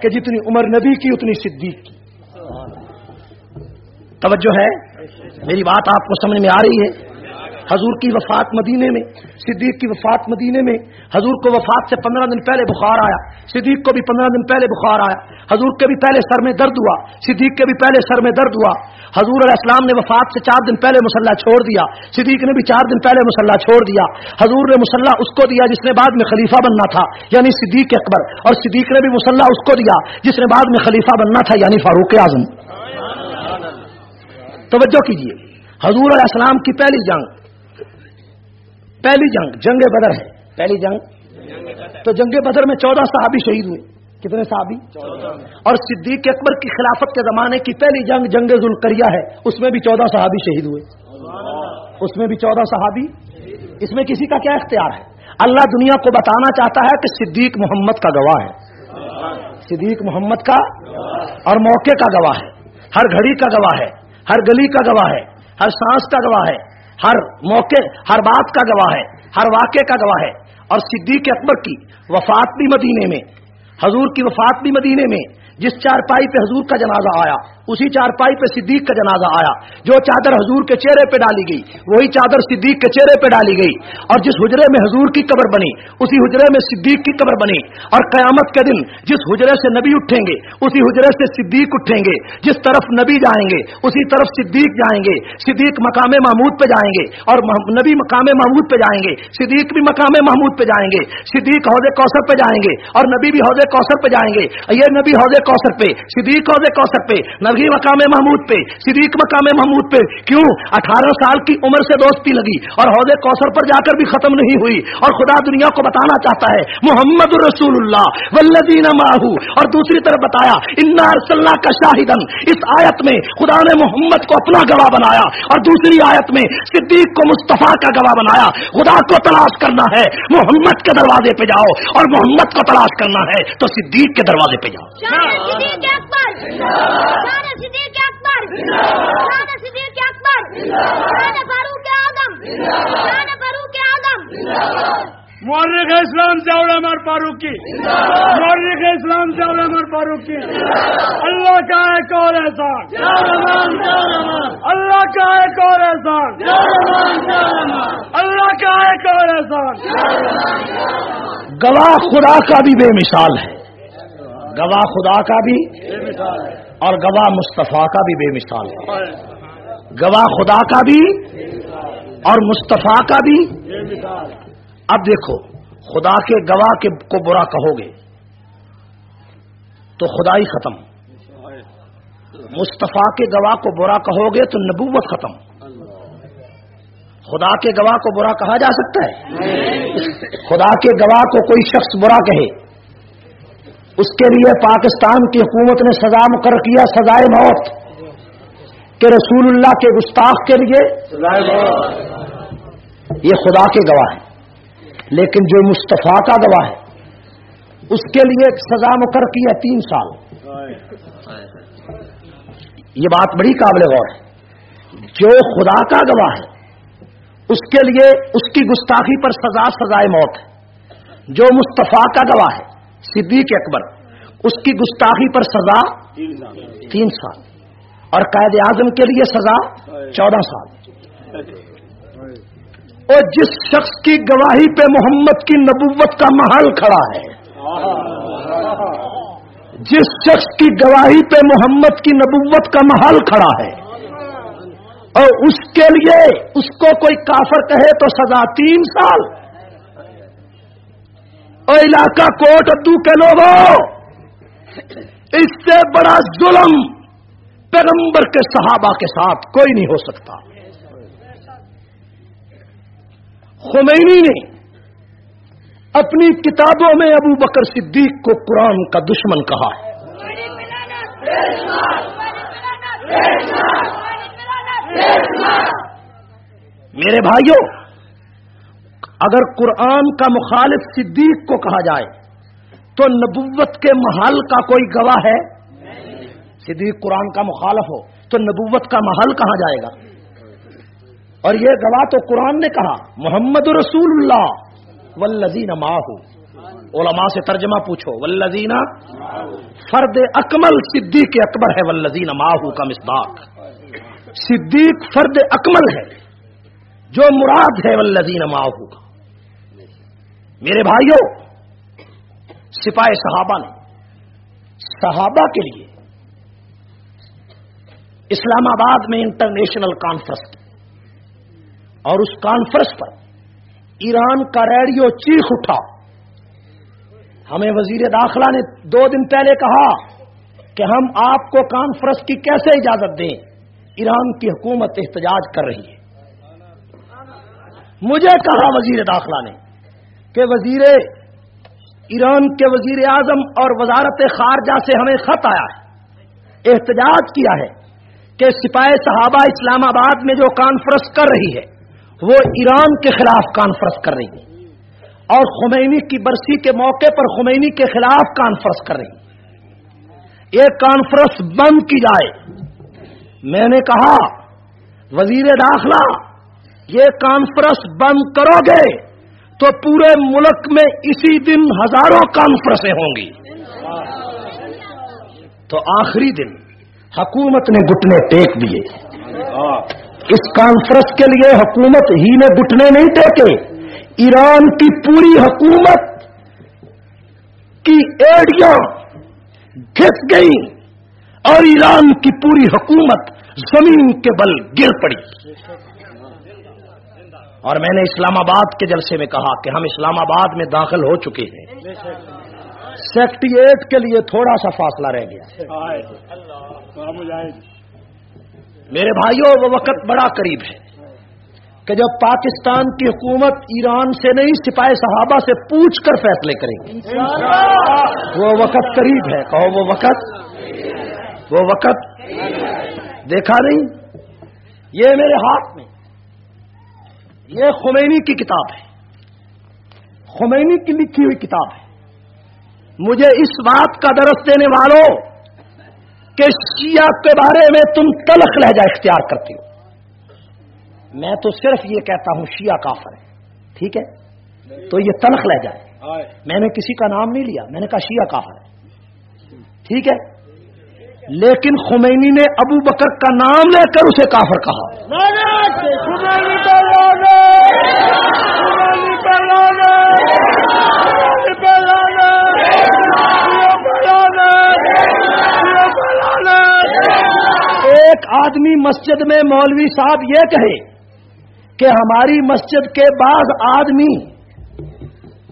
کہ جتنی عمر نبی کی اتنی صدیق کی۔ توجہ ہے؟ میری بات آپ کو سمجھ میں آ رہی ہے؟ حضور کی وفات مدینے میں، صدیق کی وفات مدینے میں، حضور کو وفات سے پندرہ دن پہلے بخار آیا، صدیق کو بھی پندرہ دن پہلے بخار آیا، حضور کے بھی پہلے سر میں درد ہوا، صدیق کے بھی پہلے سر میں درد ہوا، حضور علیہ السلام نے وفات سے چار دن پہلے مسلح چھوڑ دیا، صدیق نے بھی چار دن پہلے مسلح چھوڑ دیا، حضور نے مسلح اس کو دیا جس نے بعد میں خلیفہ بننا تھا یعنی صدیق اکبر، اور صدیق نے بھی مسلح اس کو دیا جس نے بعد میں خلیفہ بننا تھا یعنی فاروق اعظم۔ توجہ کیجیے حضور علیہ السلام کی پہلی جنگ پہلی جنگ جنگ بدر ہے۔ پہلی جنگ۔ تو جنگ بدر میں چودہ صحابی شہید ہوئے۔ کتنے صحابی؟ اور صدیق اکبر کی خلافت کے زمانے کی پہلی جنگ جنگ ذوالکریا ہے۔ اس میں بھی چودہ صحابی شہید ہوئے۔ اس میں بھی چودہ صحابی۔ اس میں کسی کا کیا اختیار ہے؟ اللہ دنیا کو بتانا چاہتا ہے کہ صدیق محمد کا گواہ ہے۔ صدیق محمد کا اور موقع کا گواہ ہے۔ ہر گھڑی کا گواہ ہے۔ ہر گلی کا گواہ ہے۔ ہر سانس کا گواہ ہے۔ ہر موقع، ہر بات کا گواہ ہے، ہر واقعے کا گواہ ہے۔ اور صدیق اکبر کی وفات بھی مدینے میں، حضور کی وفات بھی مدینے میں، جس چارپائی پہ حضور کا جنازہ آیا۔ اسی چار پائی پہ صدیق کا جنازہ آیا، جو چادر حضور کے چہرے پہ ڈالی گئی، وہی چادر صدیق کے چہرے پہ ڈالی گئی۔ اور جس حجرے میں حضور کی قبر بنی، اسی حجرے میں صدیق کی قبر بنی۔ اور قیامت کے دن جس حجرے سے نبی اٹھیں گے، اسی حجرے سے صدیق اٹھیں گے۔ جس طرف نبی جائیں گے، اسی طرف صدیق جائیں گے۔ صدیق مقام محمود پہ جائیں گے، اور نبی مقام محمود پہ جائیں گے۔ صدیق بھی مقام محمود پہ جائیں گے۔ صدیق حوض کوثر پہ جائیں گے، اور نبی بھی حوض کوثر پہ جائیں گے۔ یہ نبی حوض کوثر پہ، صدیق حوض کوثر پہ۔ نبی مقام محمود پہ، صدیق مقام محمود پہ۔ کیوں؟ اٹھارہ سال کی عمر سے دوستی لگی اور عہدے کوثر پر جا کر بھی ختم نہیں ہوئی۔ اور خدا دنیا کو بتانا چاہتا ہے، محمد رسول اللہ ولدین ماہو اور دوسری طرف بتایا انار کا شاہدن اس آیت میں خدا نے محمد کو اپنا گواہ بنایا۔ اور دوسری آیت میں صدیق کو مصطفیٰ کا گواہ بنایا۔ خدا کو تلاش کرنا ہے، محمد کے دروازے پہ جاؤ۔ اور محمد کو تلاش کرنا ہے، تو صدیق کے دروازے پہ جاؤ۔ مورخ اسلام چاول مر فاروقی مورخ اسلام چاول مر فاروقی اللہ کا ایک اور احسان اللہ کا ایک اور احسان اللہ کا ایک اور احسان گواہ خدا کا بھی بے مثال ہے۔ گواہ خدا کا بھی اور گواہ مصطفیٰ کا بھی بے مثال ہے۔ گواہ خدا کا بھی اور مصطفیٰ کا بھی۔ اب دیکھو خدا کے گواہ کے کو برا کہو گے تو خدائی ختم۔ مصطفیٰ کے گواہ کو برا کہو گے تو نبوت ختم۔ خدا کے گواہ کو برا کہا جا سکتا ہے؟ خدا کے گواہ کو کوئی شخص برا کہے۔ اس کے لیے پاکستان کی حکومت نے سزا مقرر کیا سزائے موت۔ کہ رسول اللہ کے گستاخ کے لیے یہ خدا کے گواہ ہے لیکن جو مصطفیٰ کا گواہ ہے اس کے لیے سزا مقرر کیا تین سال۔ یہ بات بڑی قابل غور ہے۔ جو خدا کا گواہ ہے اس کے لیے اس کی گستاخی پر سزا سزائے موت ہے۔ جو مصطفیٰ کا گواہ ہے صدیق اکبر، اس کی گستاخی پر سزا تین سال، اور قائد اعظم کے لیے سزا چودہ سال۔ اور جس شخص کی گواہی پہ محمد کی نبوت کا محل کھڑا ہے، جس شخص کی گواہی پہ محمد کی نبوت کا محل کھڑا ہے، اور اس کے لیے اس کو کوئی کافر کہے تو سزا تین سال۔ اور علاقہ کوٹ ادو کے لوگوں، اس سے بڑا ظلم پیغمبر کے صحابہ کے ساتھ کوئی نہیں ہو سکتا۔ خمینی نے اپنی کتابوں میں ابو بکر صدیق کو قرآن کا دشمن کہا۔ ہے میرے بھائیوں اگر قرآن کا مخالف صدیق کو کہا جائے، تو نبوت کے محل کا کوئی گواہ ہے؟ صدیق قرآن کا مخالف ہو، تو نبوت کا محل کہاں جائے گا؟ اور یہ گواہ تو قرآن نے کہا، محمد رسول اللہ ولزین ماہو علماء سے ترجمہ پوچھو ولزینہ فرد اکمل صدیق اکبر ہے ولزین ماہو کا مسباق صدیق فرد اکمل ہے، جو مراد ہے ولزین ماہو کا میرے بھائیوں، سپاہی صحابہ نے صحابہ کے لیے اسلام آباد میں انٹرنیشنل کانفرنس کی اور اس کانفرنس پر ایران کا ریڈیو چیخ اٹھا۔ ہمیں وزیر داخلہ نے دو دن پہلے کہا کہ ہم آپ کو کانفرنس کی کیسے اجازت دیں؟ ایران کی حکومت احتجاج کر رہی ہے۔ مجھے کہا وزیر داخلہ نے کہ وزیر ایران کے وزیر اعظم اور وزارت خارجہ سے ہمیں خط آیا ہے، احتجاج کیا ہے کہ سپاہی صحابہ اسلام آباد میں جو کانفرنس کر رہی ہے، وہ ایران کے خلاف کانفرنس کر رہی ہے۔ اور خمینی کی برسی کے موقع پر خمینی کے خلاف کانفرنس کر رہی ہے۔ یہ کانفرنس بند کی جائے۔ میں نے کہا، وزیر داخلہ، یہ کانفرنس بند کرو گے۔ تو پورے ملک میں اسی دن ہزاروں کانفرنسیں ہوں گی۔ تو آخری دن حکومت نے گٹنے ٹیک دیے۔ اس کانفرنس کے لیے حکومت ہی نے گٹنے نہیں ٹیکے۔ ایران کی پوری حکومت کی ایڈیاں گھس گئی اور ایران کی پوری حکومت زمین کے بل گر پڑی۔ اور میں نے اسلام آباد کے جلسے میں کہا کہ ہم اسلام آباد میں داخل ہو چکے ہیں۔ سیکٹری ایٹ کے لیے تھوڑا سا فاصلہ رہ گیا۔ میرے بھائیوں، وہ وقت بڑا قریب ہے کہ جب پاکستان کی حکومت ایران سے نہیں، سپاہی صحابہ سے پوچھ کر فیصلے کرے گی وہ وقت قریب ہے، کہو وہ وقت۔ وہ وقت۔ دیکھا نہیں؟ یہ میرے ہاتھ میں۔ یہ خمینی کی کتاب ہے۔ خمینی کی لکھی ہوئی کتاب ہے۔ مجھے اس بات کا درس دینے والوں کہ شیعہ کے بارے میں تم تلخ لہجہ اختیار کرتے ہو۔ میں تو صرف یہ کہتا ہوں شیعہ کافر ہے ٹھیک ہے؟ تو یہ تلخ لہ جائے میں نے کسی کا نام نہیں لیا میں نے کہا شیعہ کافر ہے ٹھیک ہے؟ لیکن خمینی نے ابو بکر کا نام لے کر اسے کافر کہا۔ ایک آدمی مسجد میں مولوی صاحب یہ کہے کہ ہماری مسجد کے بعض آدمی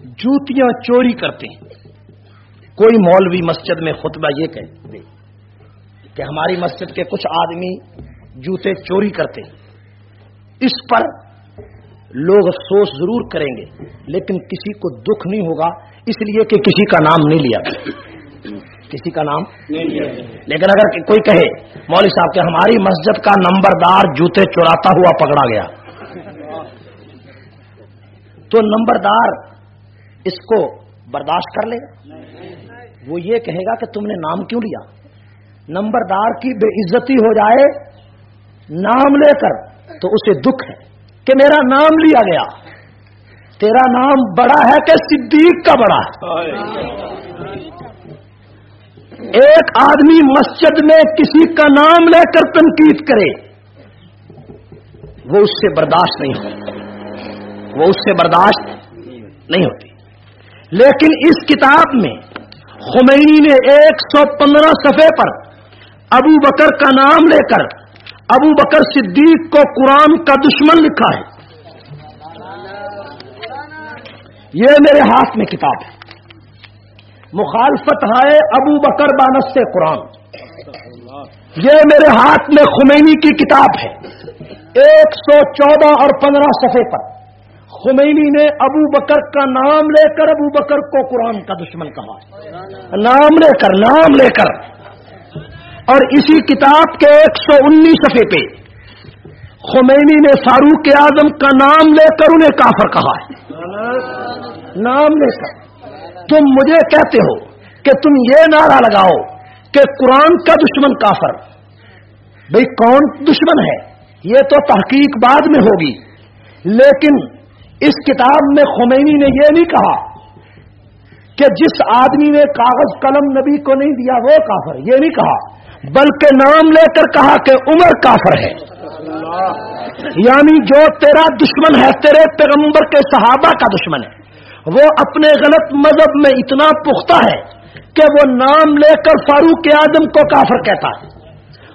جوتیاں چوری کرتے ہیں۔ کوئی مولوی مسجد میں خطبہ یہ کہے۔ کہ ہماری مسجد کے کچھ آدمی جوتے چوری کرتے اس پر لوگ افسوس ضرور کریں گے لیکن کسی کو دکھ نہیں ہوگا اس لیے کہ کسی کا نام نہیں لیا کسی کا نام لیکن اگر کوئی کہے مولوی صاحب کہ ہماری مسجد کا نمبردار جوتے چوراتا ہوا پکڑا گیا۔ تو نمبردار اس کو برداشت کر لے۔ گا وہ یہ کہے گا کہ تم نے نام کیوں لیا؟ نمبردار کی بے عزتی ہو جائے، نام لے کر تو اسے دکھ ہے کہ میرا نام لیا گیا۔ تیرا نام بڑا ہے کہ صدیق کا بڑا ہے۔ ایک آدمی مسجد میں کسی کا نام لے کر تنقید کرے، وہ اس سے برداشت نہیں ہوتا وہ اس سے برداشت نہیں ہوتی۔ لیکن اس کتاب میں خمینی نے ایک سو پندرہ صفحے پر ابو بکر کا نام لے کر ابو بکر صدیق کو قرآن کا دشمن لکھا ہے۔ یہ میرے ہاتھ میں کتاب ہے۔ مخالفت ہے ابو بکر بانس سے قرآن۔ یہ میرے ہاتھ میں خمینی کی کتاب ہے۔ ایک سو چودہ اور پندرہ صفحے پر خمینی نے ابو بکر کا نام لے کر ابو بکر کو قرآن کا دشمن کہا۔ نام لے کر، نام لے کر۔ اور اسی کتاب کے ایک سو انیس صفحے پہ خمینی نے فاروق اعظم کا نام لے کر انہیں کافر کہا ہے۔ نام لے کر۔ تم مجھے کہتے ہو کہ تم یہ نعرہ لگاؤ کہ قرآن کا دشمن کافر۔ بھئی کون دشمن ہے؟ یہ تو تحقیق بعد میں ہوگی۔ لیکن اس کتاب میں خمینی نے یہ نہیں کہا کہ جس آدمی نے کاغذ قلم نبی کو نہیں دیا وہ کافر۔ یہ نہیں کہا۔ بلکہ نام لے کر کہا کہ عمر کافر ہے۔ یعنی جو تیرا دشمن ہے، تیرے پیغمبر کے صحابہ کا دشمن ہے۔ وہ اپنے غلط مذہب میں اتنا پختہ ہے کہ وہ نام لے کر فاروق اعظم کو کافر کہتا ہے۔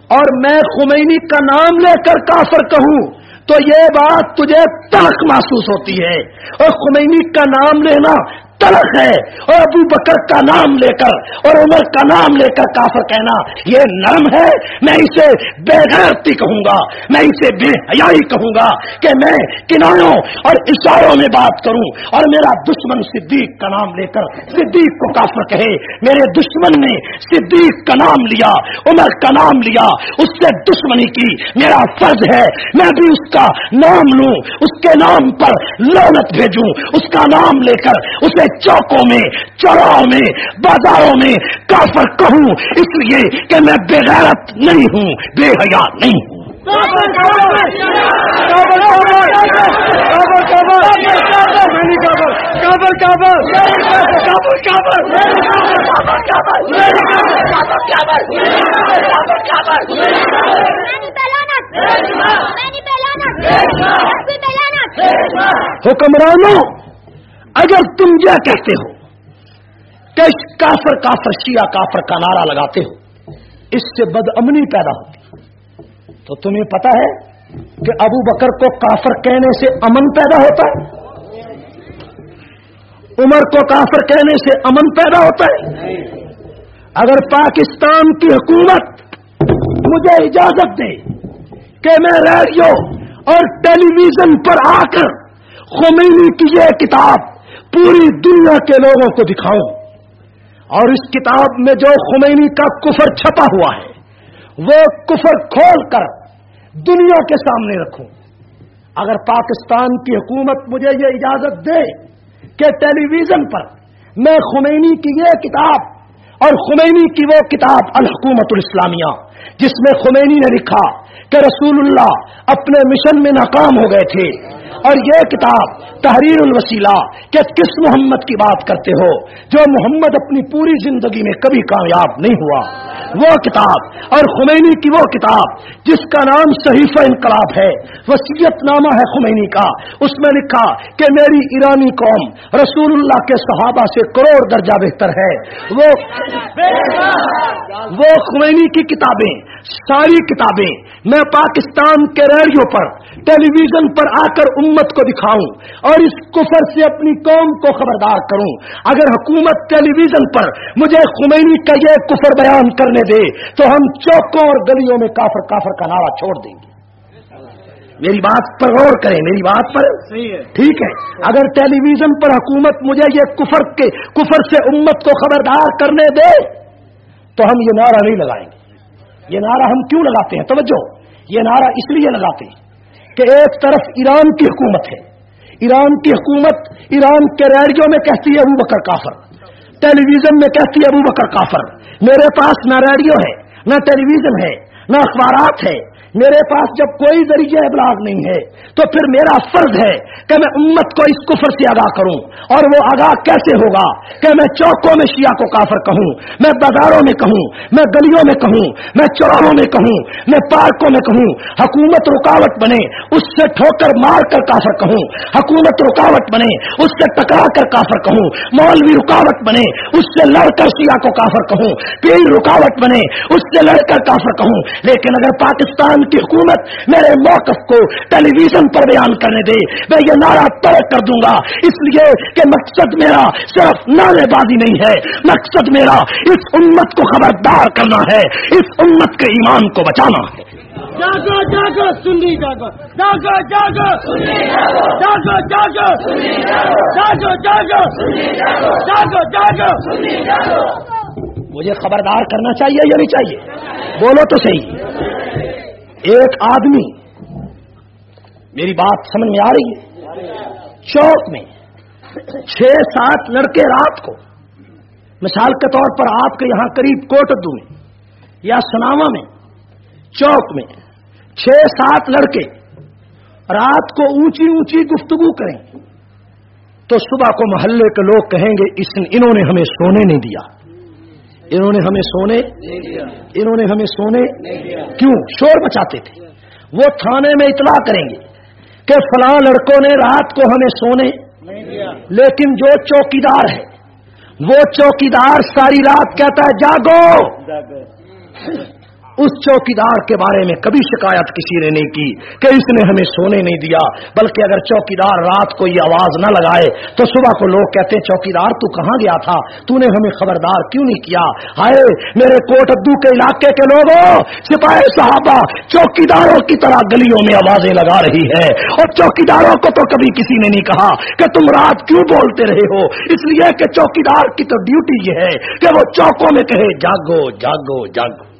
اور میں خمینی کا نام لے کر کافر کہوں تو یہ بات تجھے تلخ محسوس ہوتی ہے۔ اور خمینی کا نام لینا تلخ ہے اور ابو بکر کا نام لے کر اور عمر کا نام لے کر کافر کہنا یہ نرم ہے میں اسے بے غیرتی کہوں گا میں اسے بے حیائی کہوں گا کہ میں کناروں اور اشاروں میں بات کروں اور میرا دشمن صدیق کا نام لے کر صدیق کو کافر کہے میرے دشمن نے صدیق کا نام لیا عمر کا نام لیا اس سے دشمنی کی میرا فرض ہے میں بھی اس کا نام لوں اس کے نام پر لونت بھیجوں اس کا نام لے کر اسے چوکوں میں، چوراہوں میں، بازاروں میں کافر کہوں، اس لیے کہ میں بے غیرت نہیں ہوں، بے حیا نہیں ہوں۔ حکمرانوں اگر تم یہ کہتے ہو کہ کافر کافر شیعہ کافر کا نعرہ لگاتے ہو، اس سے بد امنی پیدا ہوتی تو تمہیں پتا ہے کہ ابو بکر کو کافر کہنے سے امن پیدا ہوتا ہے؟ عمر کو کافر کہنے سے امن پیدا ہوتا ہے؟ اگر پاکستان کی حکومت مجھے اجازت دے کہ میں ریڈیو اور ٹیلی ویژن پر آ کر خمینی کی یہ کتاب پوری دنیا کے لوگوں کو دکھاؤں۔ اور اس کتاب میں جو خمینی کا کفر چھپا ہوا ہے، وہ کفر کھول کر دنیا کے سامنے رکھوں۔ اگر پاکستان کی حکومت مجھے یہ اجازت دے کہ ٹیلی ویژن پر میں خمینی کی یہ کتاب اور خمینی کی وہ کتاب الحکومت الاسلامیہ، جس میں خمینی نے لکھا کہ رسول اللہ اپنے مشن میں ناکام ہو گئے تھے۔ اور یہ کتاب تحریر الوسیلہ کہ کس محمد کی بات کرتے ہو جو محمد اپنی پوری زندگی میں کبھی کامیاب نہیں ہوا۔ وہ کتاب، اور خمینی کی وہ کتاب جس کا نام صحیفہ انقلاب ہے وسیعت نامہ ہے خمینی کا۔ اس میں لکھا کہ میری ایرانی قوم رسول اللہ کے صحابہ سے کروڑ درجہ بہتر ہے۔ وہ وہ خمینی کی کتابیں ساری کتابیں میں پاکستان کے ریڈیو پر ٹیلی ویژن پر آ کر امت کو دکھاؤں اور اس کفر سے اپنی قوم کو خبردار کروں۔ اگر حکومت ٹیلی ویژن پر مجھے خمینی کا یہ کفر بیان کرنے دے تو ہم چوکوں اور گلیوں میں کافر کافر کا نعرہ چھوڑ دیں گے۔ میری بات پر غور کریں میری بات پر ٹھیک ہے۔ اگر ٹیلی ویژن پر حکومت مجھے یہ کفر کے کفر سے امت کو خبردار کرنے دے تو ہم یہ نعرہ نہیں لگائیں گے۔ یہ نعرہ ہم کیوں لگاتے ہیں؟ توجہ، یہ نعرہ اس لیے لگاتے ہیں کہ ایک طرف ایران کی حکومت ہے۔ ایران کی حکومت ایران کے ریڈیو میں کہتی ہے ابو بکر کافر ٹیلی ویژن میں کہتی ہے ابو بکر کافر۔ میرے پاس نہ ریڈیو ہے نہ ٹیلی ویژن ہے، نہ اخبارات ہے میرے پاس جب کوئی ذریعہ ابلاغ نہیں ہے، تو پھر میرا فرض ہے کہ میں امت کو اس کفر سے آگاہ کروں۔ اور وہ آگاہ کیسے ہوگا؟ کہ میں چوکوں میں شیعہ کو کافر کہوں، میں بازاروں میں کہوں، میں گلیوں میں کہوں، میں چوراہوں میں کہوں، میں پارکوں میں کہوں۔ حکومت رکاوٹ بنے، اس سے ٹھوکر مار کر کافر کہوں۔ حکومت رکاوٹ بنے، اس سے ٹکرا کر کافر کہوں۔ مولوی رکاوٹ بنے، اس سے لڑ کر شیعہ کو کافر کہوں۔ پیر رکاوٹ بنے، اس سے لڑ کر کافر کہوں۔ لیکن اگر پاکستان کی حکومت میرے موقف کو ٹیلی ویژن پر بیان کرنے دے۔ میں یہ نعرہ طے کر دوں گا۔ اس لیے کہ مقصد میرا صرف نعرے بازی نہیں ہے۔ مقصد میرا اس امت کو خبردار کرنا ہے۔ اس امت کے ایمان کو بچانا ہے۔ جاگو جاگو سنی جاگو۔ جاگو جاگو۔ جاگو۔ جاگو جاگو۔ جاگو۔ جاگو جاگو۔ مجھے خبردار کرنا چاہیے یا نہیں چاہیے؟ بولو تو صحیح۔ ایک آدمی میری بات سمجھ میں آ رہی ہے؟ چوک میں چھ سات لڑکے رات کو، مثال کے طور پر آپ کے یہاں قریب کوٹدو میں یا سناوا میں، چوک میں چھ سات لڑکے رات کو اونچی اونچی گفتگو کریں تو صبح کو محلے کے لوگ کہیں گے، اس انہوں نے ہمیں سونے نہیں دیا۔ انہوں نے ہمیں سونے؟ انہوں نے ہمیں سونے؟ کیوں؟ شور مچاتے تھے۔ وہ تھانے میں اطلاع کریں گے کہ فلاں لڑکوں نے رات کو ہمیں سونے۔ لیکن جو چوکیدار ہے وہ چوکیدار ساری رات کہتا ہے، جاگو! اس چوکیدار کے بارے میں کبھی شکایت کسی نے نہیں کی کہ اس نے ہمیں سونے نہیں دیا، بلکہ اگر چوکیدار رات کو یہ آواز نہ لگائے تو صبح کو لوگ کہتے ہیں، چوکیدار تو کہاں گیا تھا؟ تو نے ہمیں خبردار کیوں نہیں کیا؟ ہائے، میرے کوٹ ابدو کے علاقے کے لوگوں، سپاہی صحابہ، چوکیداروں کی طرح گلیوں میں آوازیں لگا رہی ہے اور چوکیداروں کو تو کبھی کسی نے نہیں کہا کہ تم رات کیوں بولتے رہے ہو؟ اس لیے کہ چوکیدار کی تو ڈیوٹی یہ ہے کہ وہ چوکوں میں کہے، جاگو جاگو جاگو۔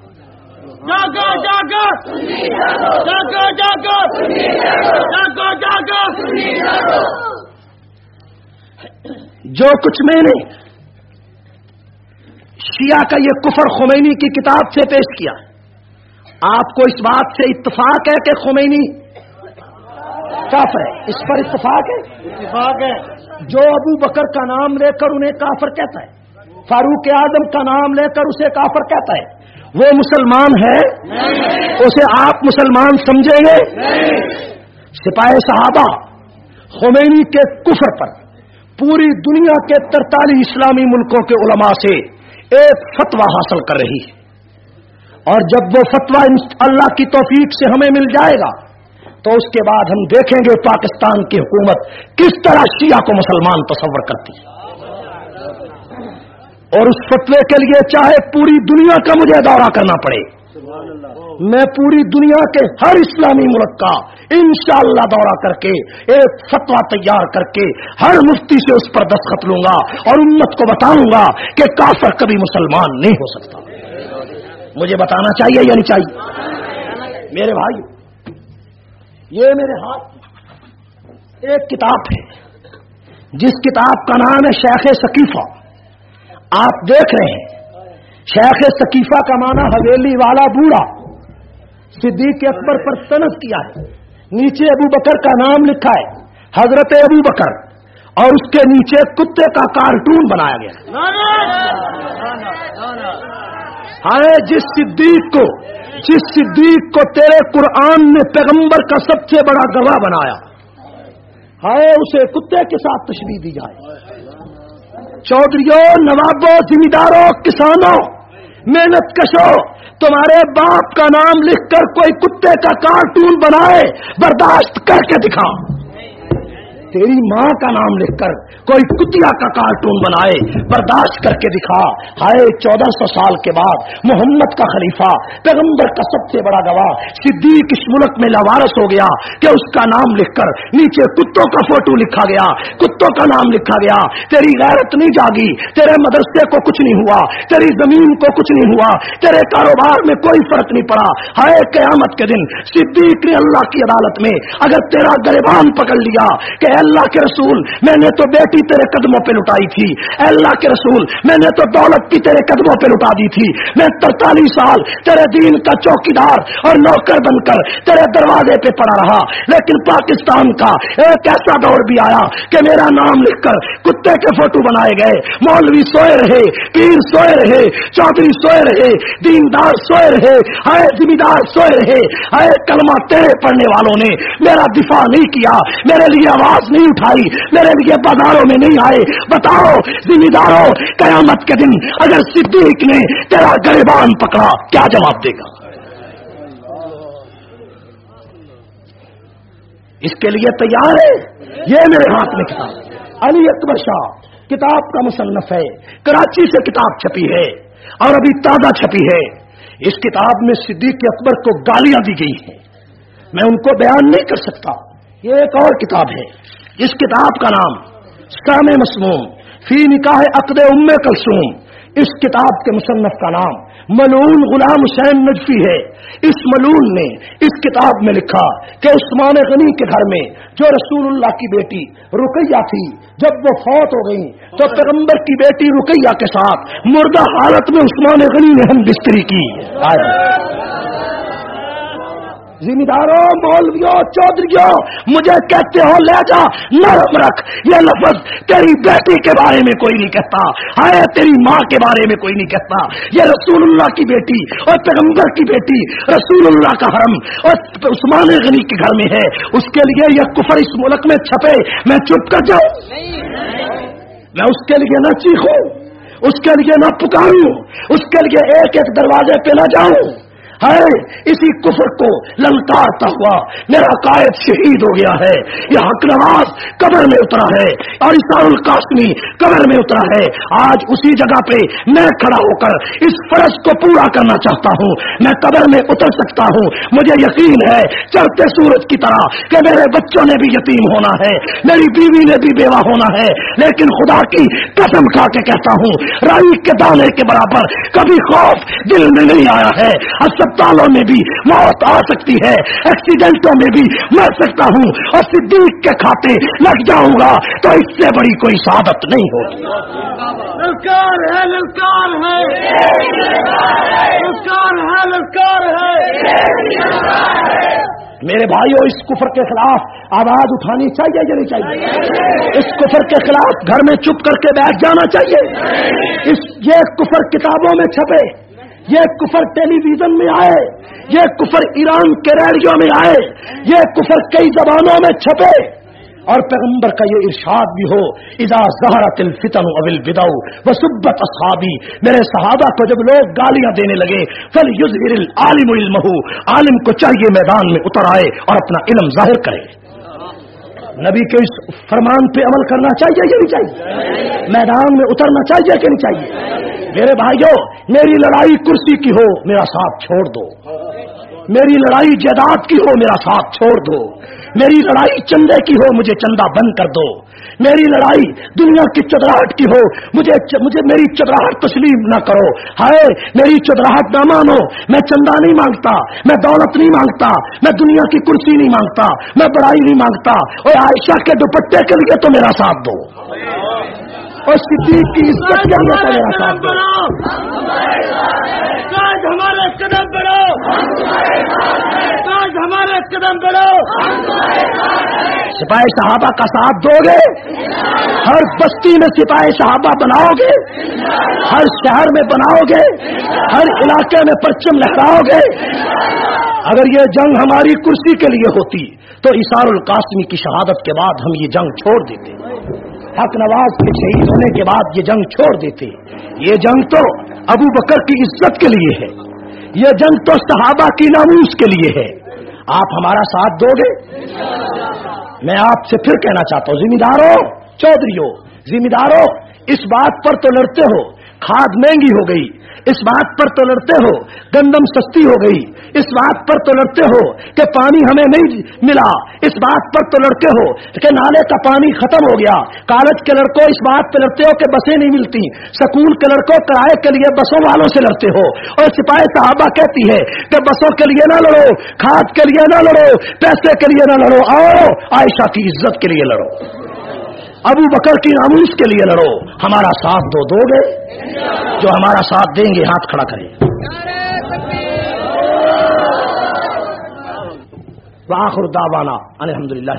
جاگو جاگو! جاگو جاگو! جاگو جاگو! جو کچھ میں نے شیعہ کا یہ کفر خمینی کی کتاب سے پیش کیا آپ کو اس بات سے اتفاق ہے کہ خمینی کافر ہے؟ اس پر اتفاق ہے؟ اتفاق ہے۔ جو ابو بکر کا نام لے کر انہیں کافر کہتا ہے فاروق اعظم کا نام لے کر اسے کافر کہتا ہے۔ وہ مسلمان ہے؟ اسے آپ مسلمان سمجھیں گے؟ سپاہی صحابہ، خمینی کے کفر پر، پوری دنیا کے ترتالیس اسلامی ملکوں کے علماء سے ایک فتوا حاصل کر رہی ہے۔ اور جب وہ فتوا اللہ کی توفیق سے ہمیں مل جائے گا، تو اس کے بعد ہم دیکھیں گے پاکستان کی حکومت کس طرح شیعہ کو مسلمان تصور کرتی ہے۔ اور اس فتوے کے لیے چاہے پوری دنیا کا مجھے دورہ کرنا پڑے۔ میں پوری دنیا کے ہر اسلامی ملک کا انشاءاللہ دورہ کر کے ایک فتوا تیار کر کے ہر مفتی سے اس پر دستخط لوں گا اور امت کو بتاؤں گا کہ کافر کبھی مسلمان نہیں ہو سکتا۔ مجھے بتانا چاہیے یا نہیں چاہیے؟ میرے بھائی یہ میرے ہاتھ ایک کتاب ہے۔ جس کتاب کا نام ہے شیخ ثقیفہ۔ آپ دیکھ رہے ہیں۔ شیخ ثقیفہ کا معنی حویلی والا بوڑھا۔ صدیق اکبر پر تنف کیا ہے۔ نیچے ابو بکر کا نام لکھا ہے۔ حضرت ابو بکر۔ اور اس کے نیچے کتے کا کارٹون بنایا گیا۔ ہائے، جس صدیق کو، جس صدیق کو تیرے قرآن نے پیغمبر کا سب سے بڑا گواہ بنایا۔ ہائے، اسے کتے کے ساتھ تشریح دی جائے۔ چودھریوں، نوابوں ذمہ داروں کسانوں، محنت کشو تمہارے باپ کا نام لکھ کر کوئی کتے کا کارٹون بنائے، برداشت کر کے دکھاؤ۔ تیری ماں کا نام لکھ کر کوئی کتیا کا کارٹون بنائے، برداشت کر کے دکھا۔ ہائے، چودہ سو سال کے بعد محمد کا خلیفہ، پیغمبر کا سب سے بڑا گواہ، صدیق اس ملک میں لوارس ہو گیا کہ اس کا نام لکھ کر نیچے کتوں کا فوٹو لکھا گیا، کتوں کا نام لکھا گیا۔ تیری غیرت نہیں جاگی، تیرے مدرسے کو کچھ نہیں ہوا، تیری زمین کو کچھ نہیں ہوا، تیرے کاروبار میں کوئی فرق نہیں پڑا۔ ہائے، قیامت کے دن صدیق نے اللہ کی عدالت میں اگر تیرا گریبان پکڑ لیا کہ اللہ کے رسول، میں نے تو بیٹی تیرے قدموں پہ لٹائی تھی۔ اے اللہ کے رسول، میں نے تو دولت کی تیرے قدموں پہ لٹا دی تھی۔ میں ترتالیس سال تیرے دین کا چوکیدار اور نوکر بن کر تیرے دروازے پہ پڑا رہا۔ لیکن پاکستان کا ایک ایسا دور بھی آیا کہ میرا نام لکھ کر کتے کے فوٹو بنائے گئے۔ مولوی سوئے رہے، پیر سوئے رہے، چودھری سوئے رہے، دیندار سوئے رہے، ہائے ذمہ دار سوئے رہے۔ ہائے کلمہ تیرے پڑھنے والوں نے میرا دفاع نہیں کیا، میرے لیے آواز نہیں اٹھائی۔ میرے لیے بازاروں میں نہیں آئے۔ بتاؤ ذمہ داروں قیامت کے دن اگر صدیق نے تیرا گریبان پکڑا، کیا جواب دے گا؟ اس کے لیے تیار ہے؟ یہ میرے ہاتھ میں کتاب علی اکبر شاہ، کتاب کا مصنف ہے۔ کراچی سے کتاب چھپی ہے۔ اور ابھی تازہ چھپی ہے۔ اس کتاب میں صدیق اکبر کو گالیاں دی گئی ہیں۔ میں ان کو بیان نہیں کر سکتا۔ یہ ایک اور کتاب ہے۔ اس کتاب کا نام سام مسموم، فی نکاح عقد ام کلسوم اس کتاب کے مصنف کا نام ملون غلام حسین نجفی ہے۔ اس ملون نے اس کتاب میں لکھا کہ عثمان غنی کے گھر میں جو رسول اللہ کی بیٹی رکیہ تھی، جب وہ فوت ہو گئی تو پیغمبر کی بیٹی رکیہ کے ساتھ مردہ حالت میں عثمان غنی نے ہم بستری کی۔ زمینداروں، مولویوں، چودھریوں، مجھے کہتے ہو، لے جا، نرم رکھ، یہ لفظ تیری بیٹی کے بارے میں کوئی نہیں کہتا، ہائے تیری ماں کے بارے میں کوئی نہیں کہتا، یہ رسول اللہ کی بیٹی اور پیغمبر کی بیٹی، رسول اللہ کا حرم اور عثمان غنی کے گھر میں ہے، اس کے لیے یہ کفر اس ملک میں چھپے، میں چپ کر جاؤں، میں اس کے لیے نہ چیخوں، اس کے لیے نہ پکاروں، اس کے لیے ایک ایک دروازے پہ نہ جاؤں۔ ہے اسی کفر کو للکارتا ہوا، میرا قائد شہید ہو گیا ہے۔ یہ حق نواز قبر میں اترا ہے، اور اسار القاسمی قبر میں اترا ہے۔ آج اسی جگہ پہ میں کھڑا ہو کر اس فرض کو پورا کرنا چاہتا ہوں۔ میں قبر میں اتر سکتا ہوں۔ مجھے یقین ہے چڑھتے سورج کی طرح کہ میرے بچوں نے بھی یتیم ہونا ہے، میری بیوی نے بھی بیوہ ہونا ہے۔ لیکن خدا کی قسم کھا کے کہتا ہوں، رائی کے دانے کے برابر کبھی خوف دل میں نہیں آیا ہے۔ اسپتالوں میں بھی موت آ سکتی ہے ایکسیڈنٹوں میں بھی مر سکتا ہوں اور صدیق کے کھاتے لگ جاؤں گا تو اس سے بڑی کوئی سعادت نہیں ہوگی۔ للکار ہے للکار ہے۔ للکار ہے للکار ہے۔ میرے بھائیوں اس کفر کے خلاف آواز اٹھانی چاہیے یا نہیں چاہیے؟ اس کفر کے خلاف گھر میں چپ کر کے بیٹھ جانا چاہیے۔ اس یہ کفر کتابوں میں چھپے۔ یہ کفر ٹیلی ویژن میں آئے، یہ کفر ایران کے ریڈیو میں آئے، یہ کفر کئی زبانوں میں چھپے۔ اور پیغمبر کا یہ ارشاد بھی ہو، اذا زہرت الفتن اول بداؤ و سبت اصحابی۔ میرے صحابہ کو جب لوگ گالیاں دینے لگے فل یوز عالم علم عالم کو چاہیے میدان میں اتر آئے اور اپنا علم ظاہر کرے۔ نبی کے اس فرمان پہ عمل کرنا چاہیے کہ نہیں چاہیے؟ میدان میں اترنا چاہیے کہ نہیں چاہیے؟ میرے بھائیوں، میری لڑائی کرسی کی ہو، میرا ساتھ چھوڑ دو۔ میری لڑائی جائیداد کی ہو، میرا ساتھ چھوڑ دو۔ میری لڑائی چندے کی ہو، مجھے چندہ بند کر دو۔ میری لڑائی دنیا کی چدراہٹ کی ہو، مجھے مجھے میری چدراہٹ تسلیم نہ کرو۔ ہائے، میری چدراہٹ نہ مانو۔ میں چندہ نہیں مانگتا، میں دولت نہیں مانگتا، میں دنیا کی کرسی نہیں مانگتا، میں بڑائی نہیں مانگتا۔ اور عائشہ کے دوپٹے کے لیے تو میرا ساتھ دو۔ اور صدیق کی عزت کے دو ہمارے قدم بڑھو آج ہمارے قدم بڑھو سپاہی صحابہ کا ساتھ دو گے۔ ہر بستی میں سپاہی صحابہ بناؤ گے۔ ہر شہر میں بناؤ گے۔ ہر علاقے میں پرچم لہراؤ گے۔ اگر یہ جنگ ہماری کرسی کے لیے ہوتی تو اشار القاسمی کی شہادت کے بعد ہم یہ جنگ چھوڑ دیتے۔ حق نواز کے شہید ہونے کے بعد یہ جنگ چھوڑ دیتے۔ یہ جنگ تو ابو بکر کی عزت کے لیے ہے۔ یہ جنگ تو صحابہ کی ناموس کے لیے ہے۔ آپ ہمارا ساتھ دو گے؟ میں آپ سے پھر کہنا چاہتا ہوں ذمہ داروں چودھری ہو ذمہ داروں اس بات پر تو لڑتے ہو، کھاد مہنگی ہو گئی۔ اس بات پر تو لڑتے ہو، گندم سستی ہو گئی۔ اس بات پر تو لڑتے ہو کہ پانی ہمیں نہیں ملا۔ اس بات پر تو لڑتے ہو کہ نالے کا پانی ختم ہو گیا۔ کالج کے لڑکوں اس بات پہ لڑتے ہو کہ بسیں نہیں ملتی سکول کے لڑکوں کرائے کے لیے بسوں والوں سے لڑتے ہو۔ اور سپاہی صحابہ کہتی ہے کہ بسوں کے لیے نہ لڑو، کھاد کے لیے نہ لڑو، پیسے کے لیے نہ لڑو، آؤ، عائشہ کی عزت کے لیے لڑو۔ ابو بکر کی ناموس کے لیے لڑو۔ ہمارا ساتھ دو دو گے۔ جو ہمارا ساتھ دیں گے، ہاتھ کھڑا کریں۔ واخر دعوانا الحمد للہ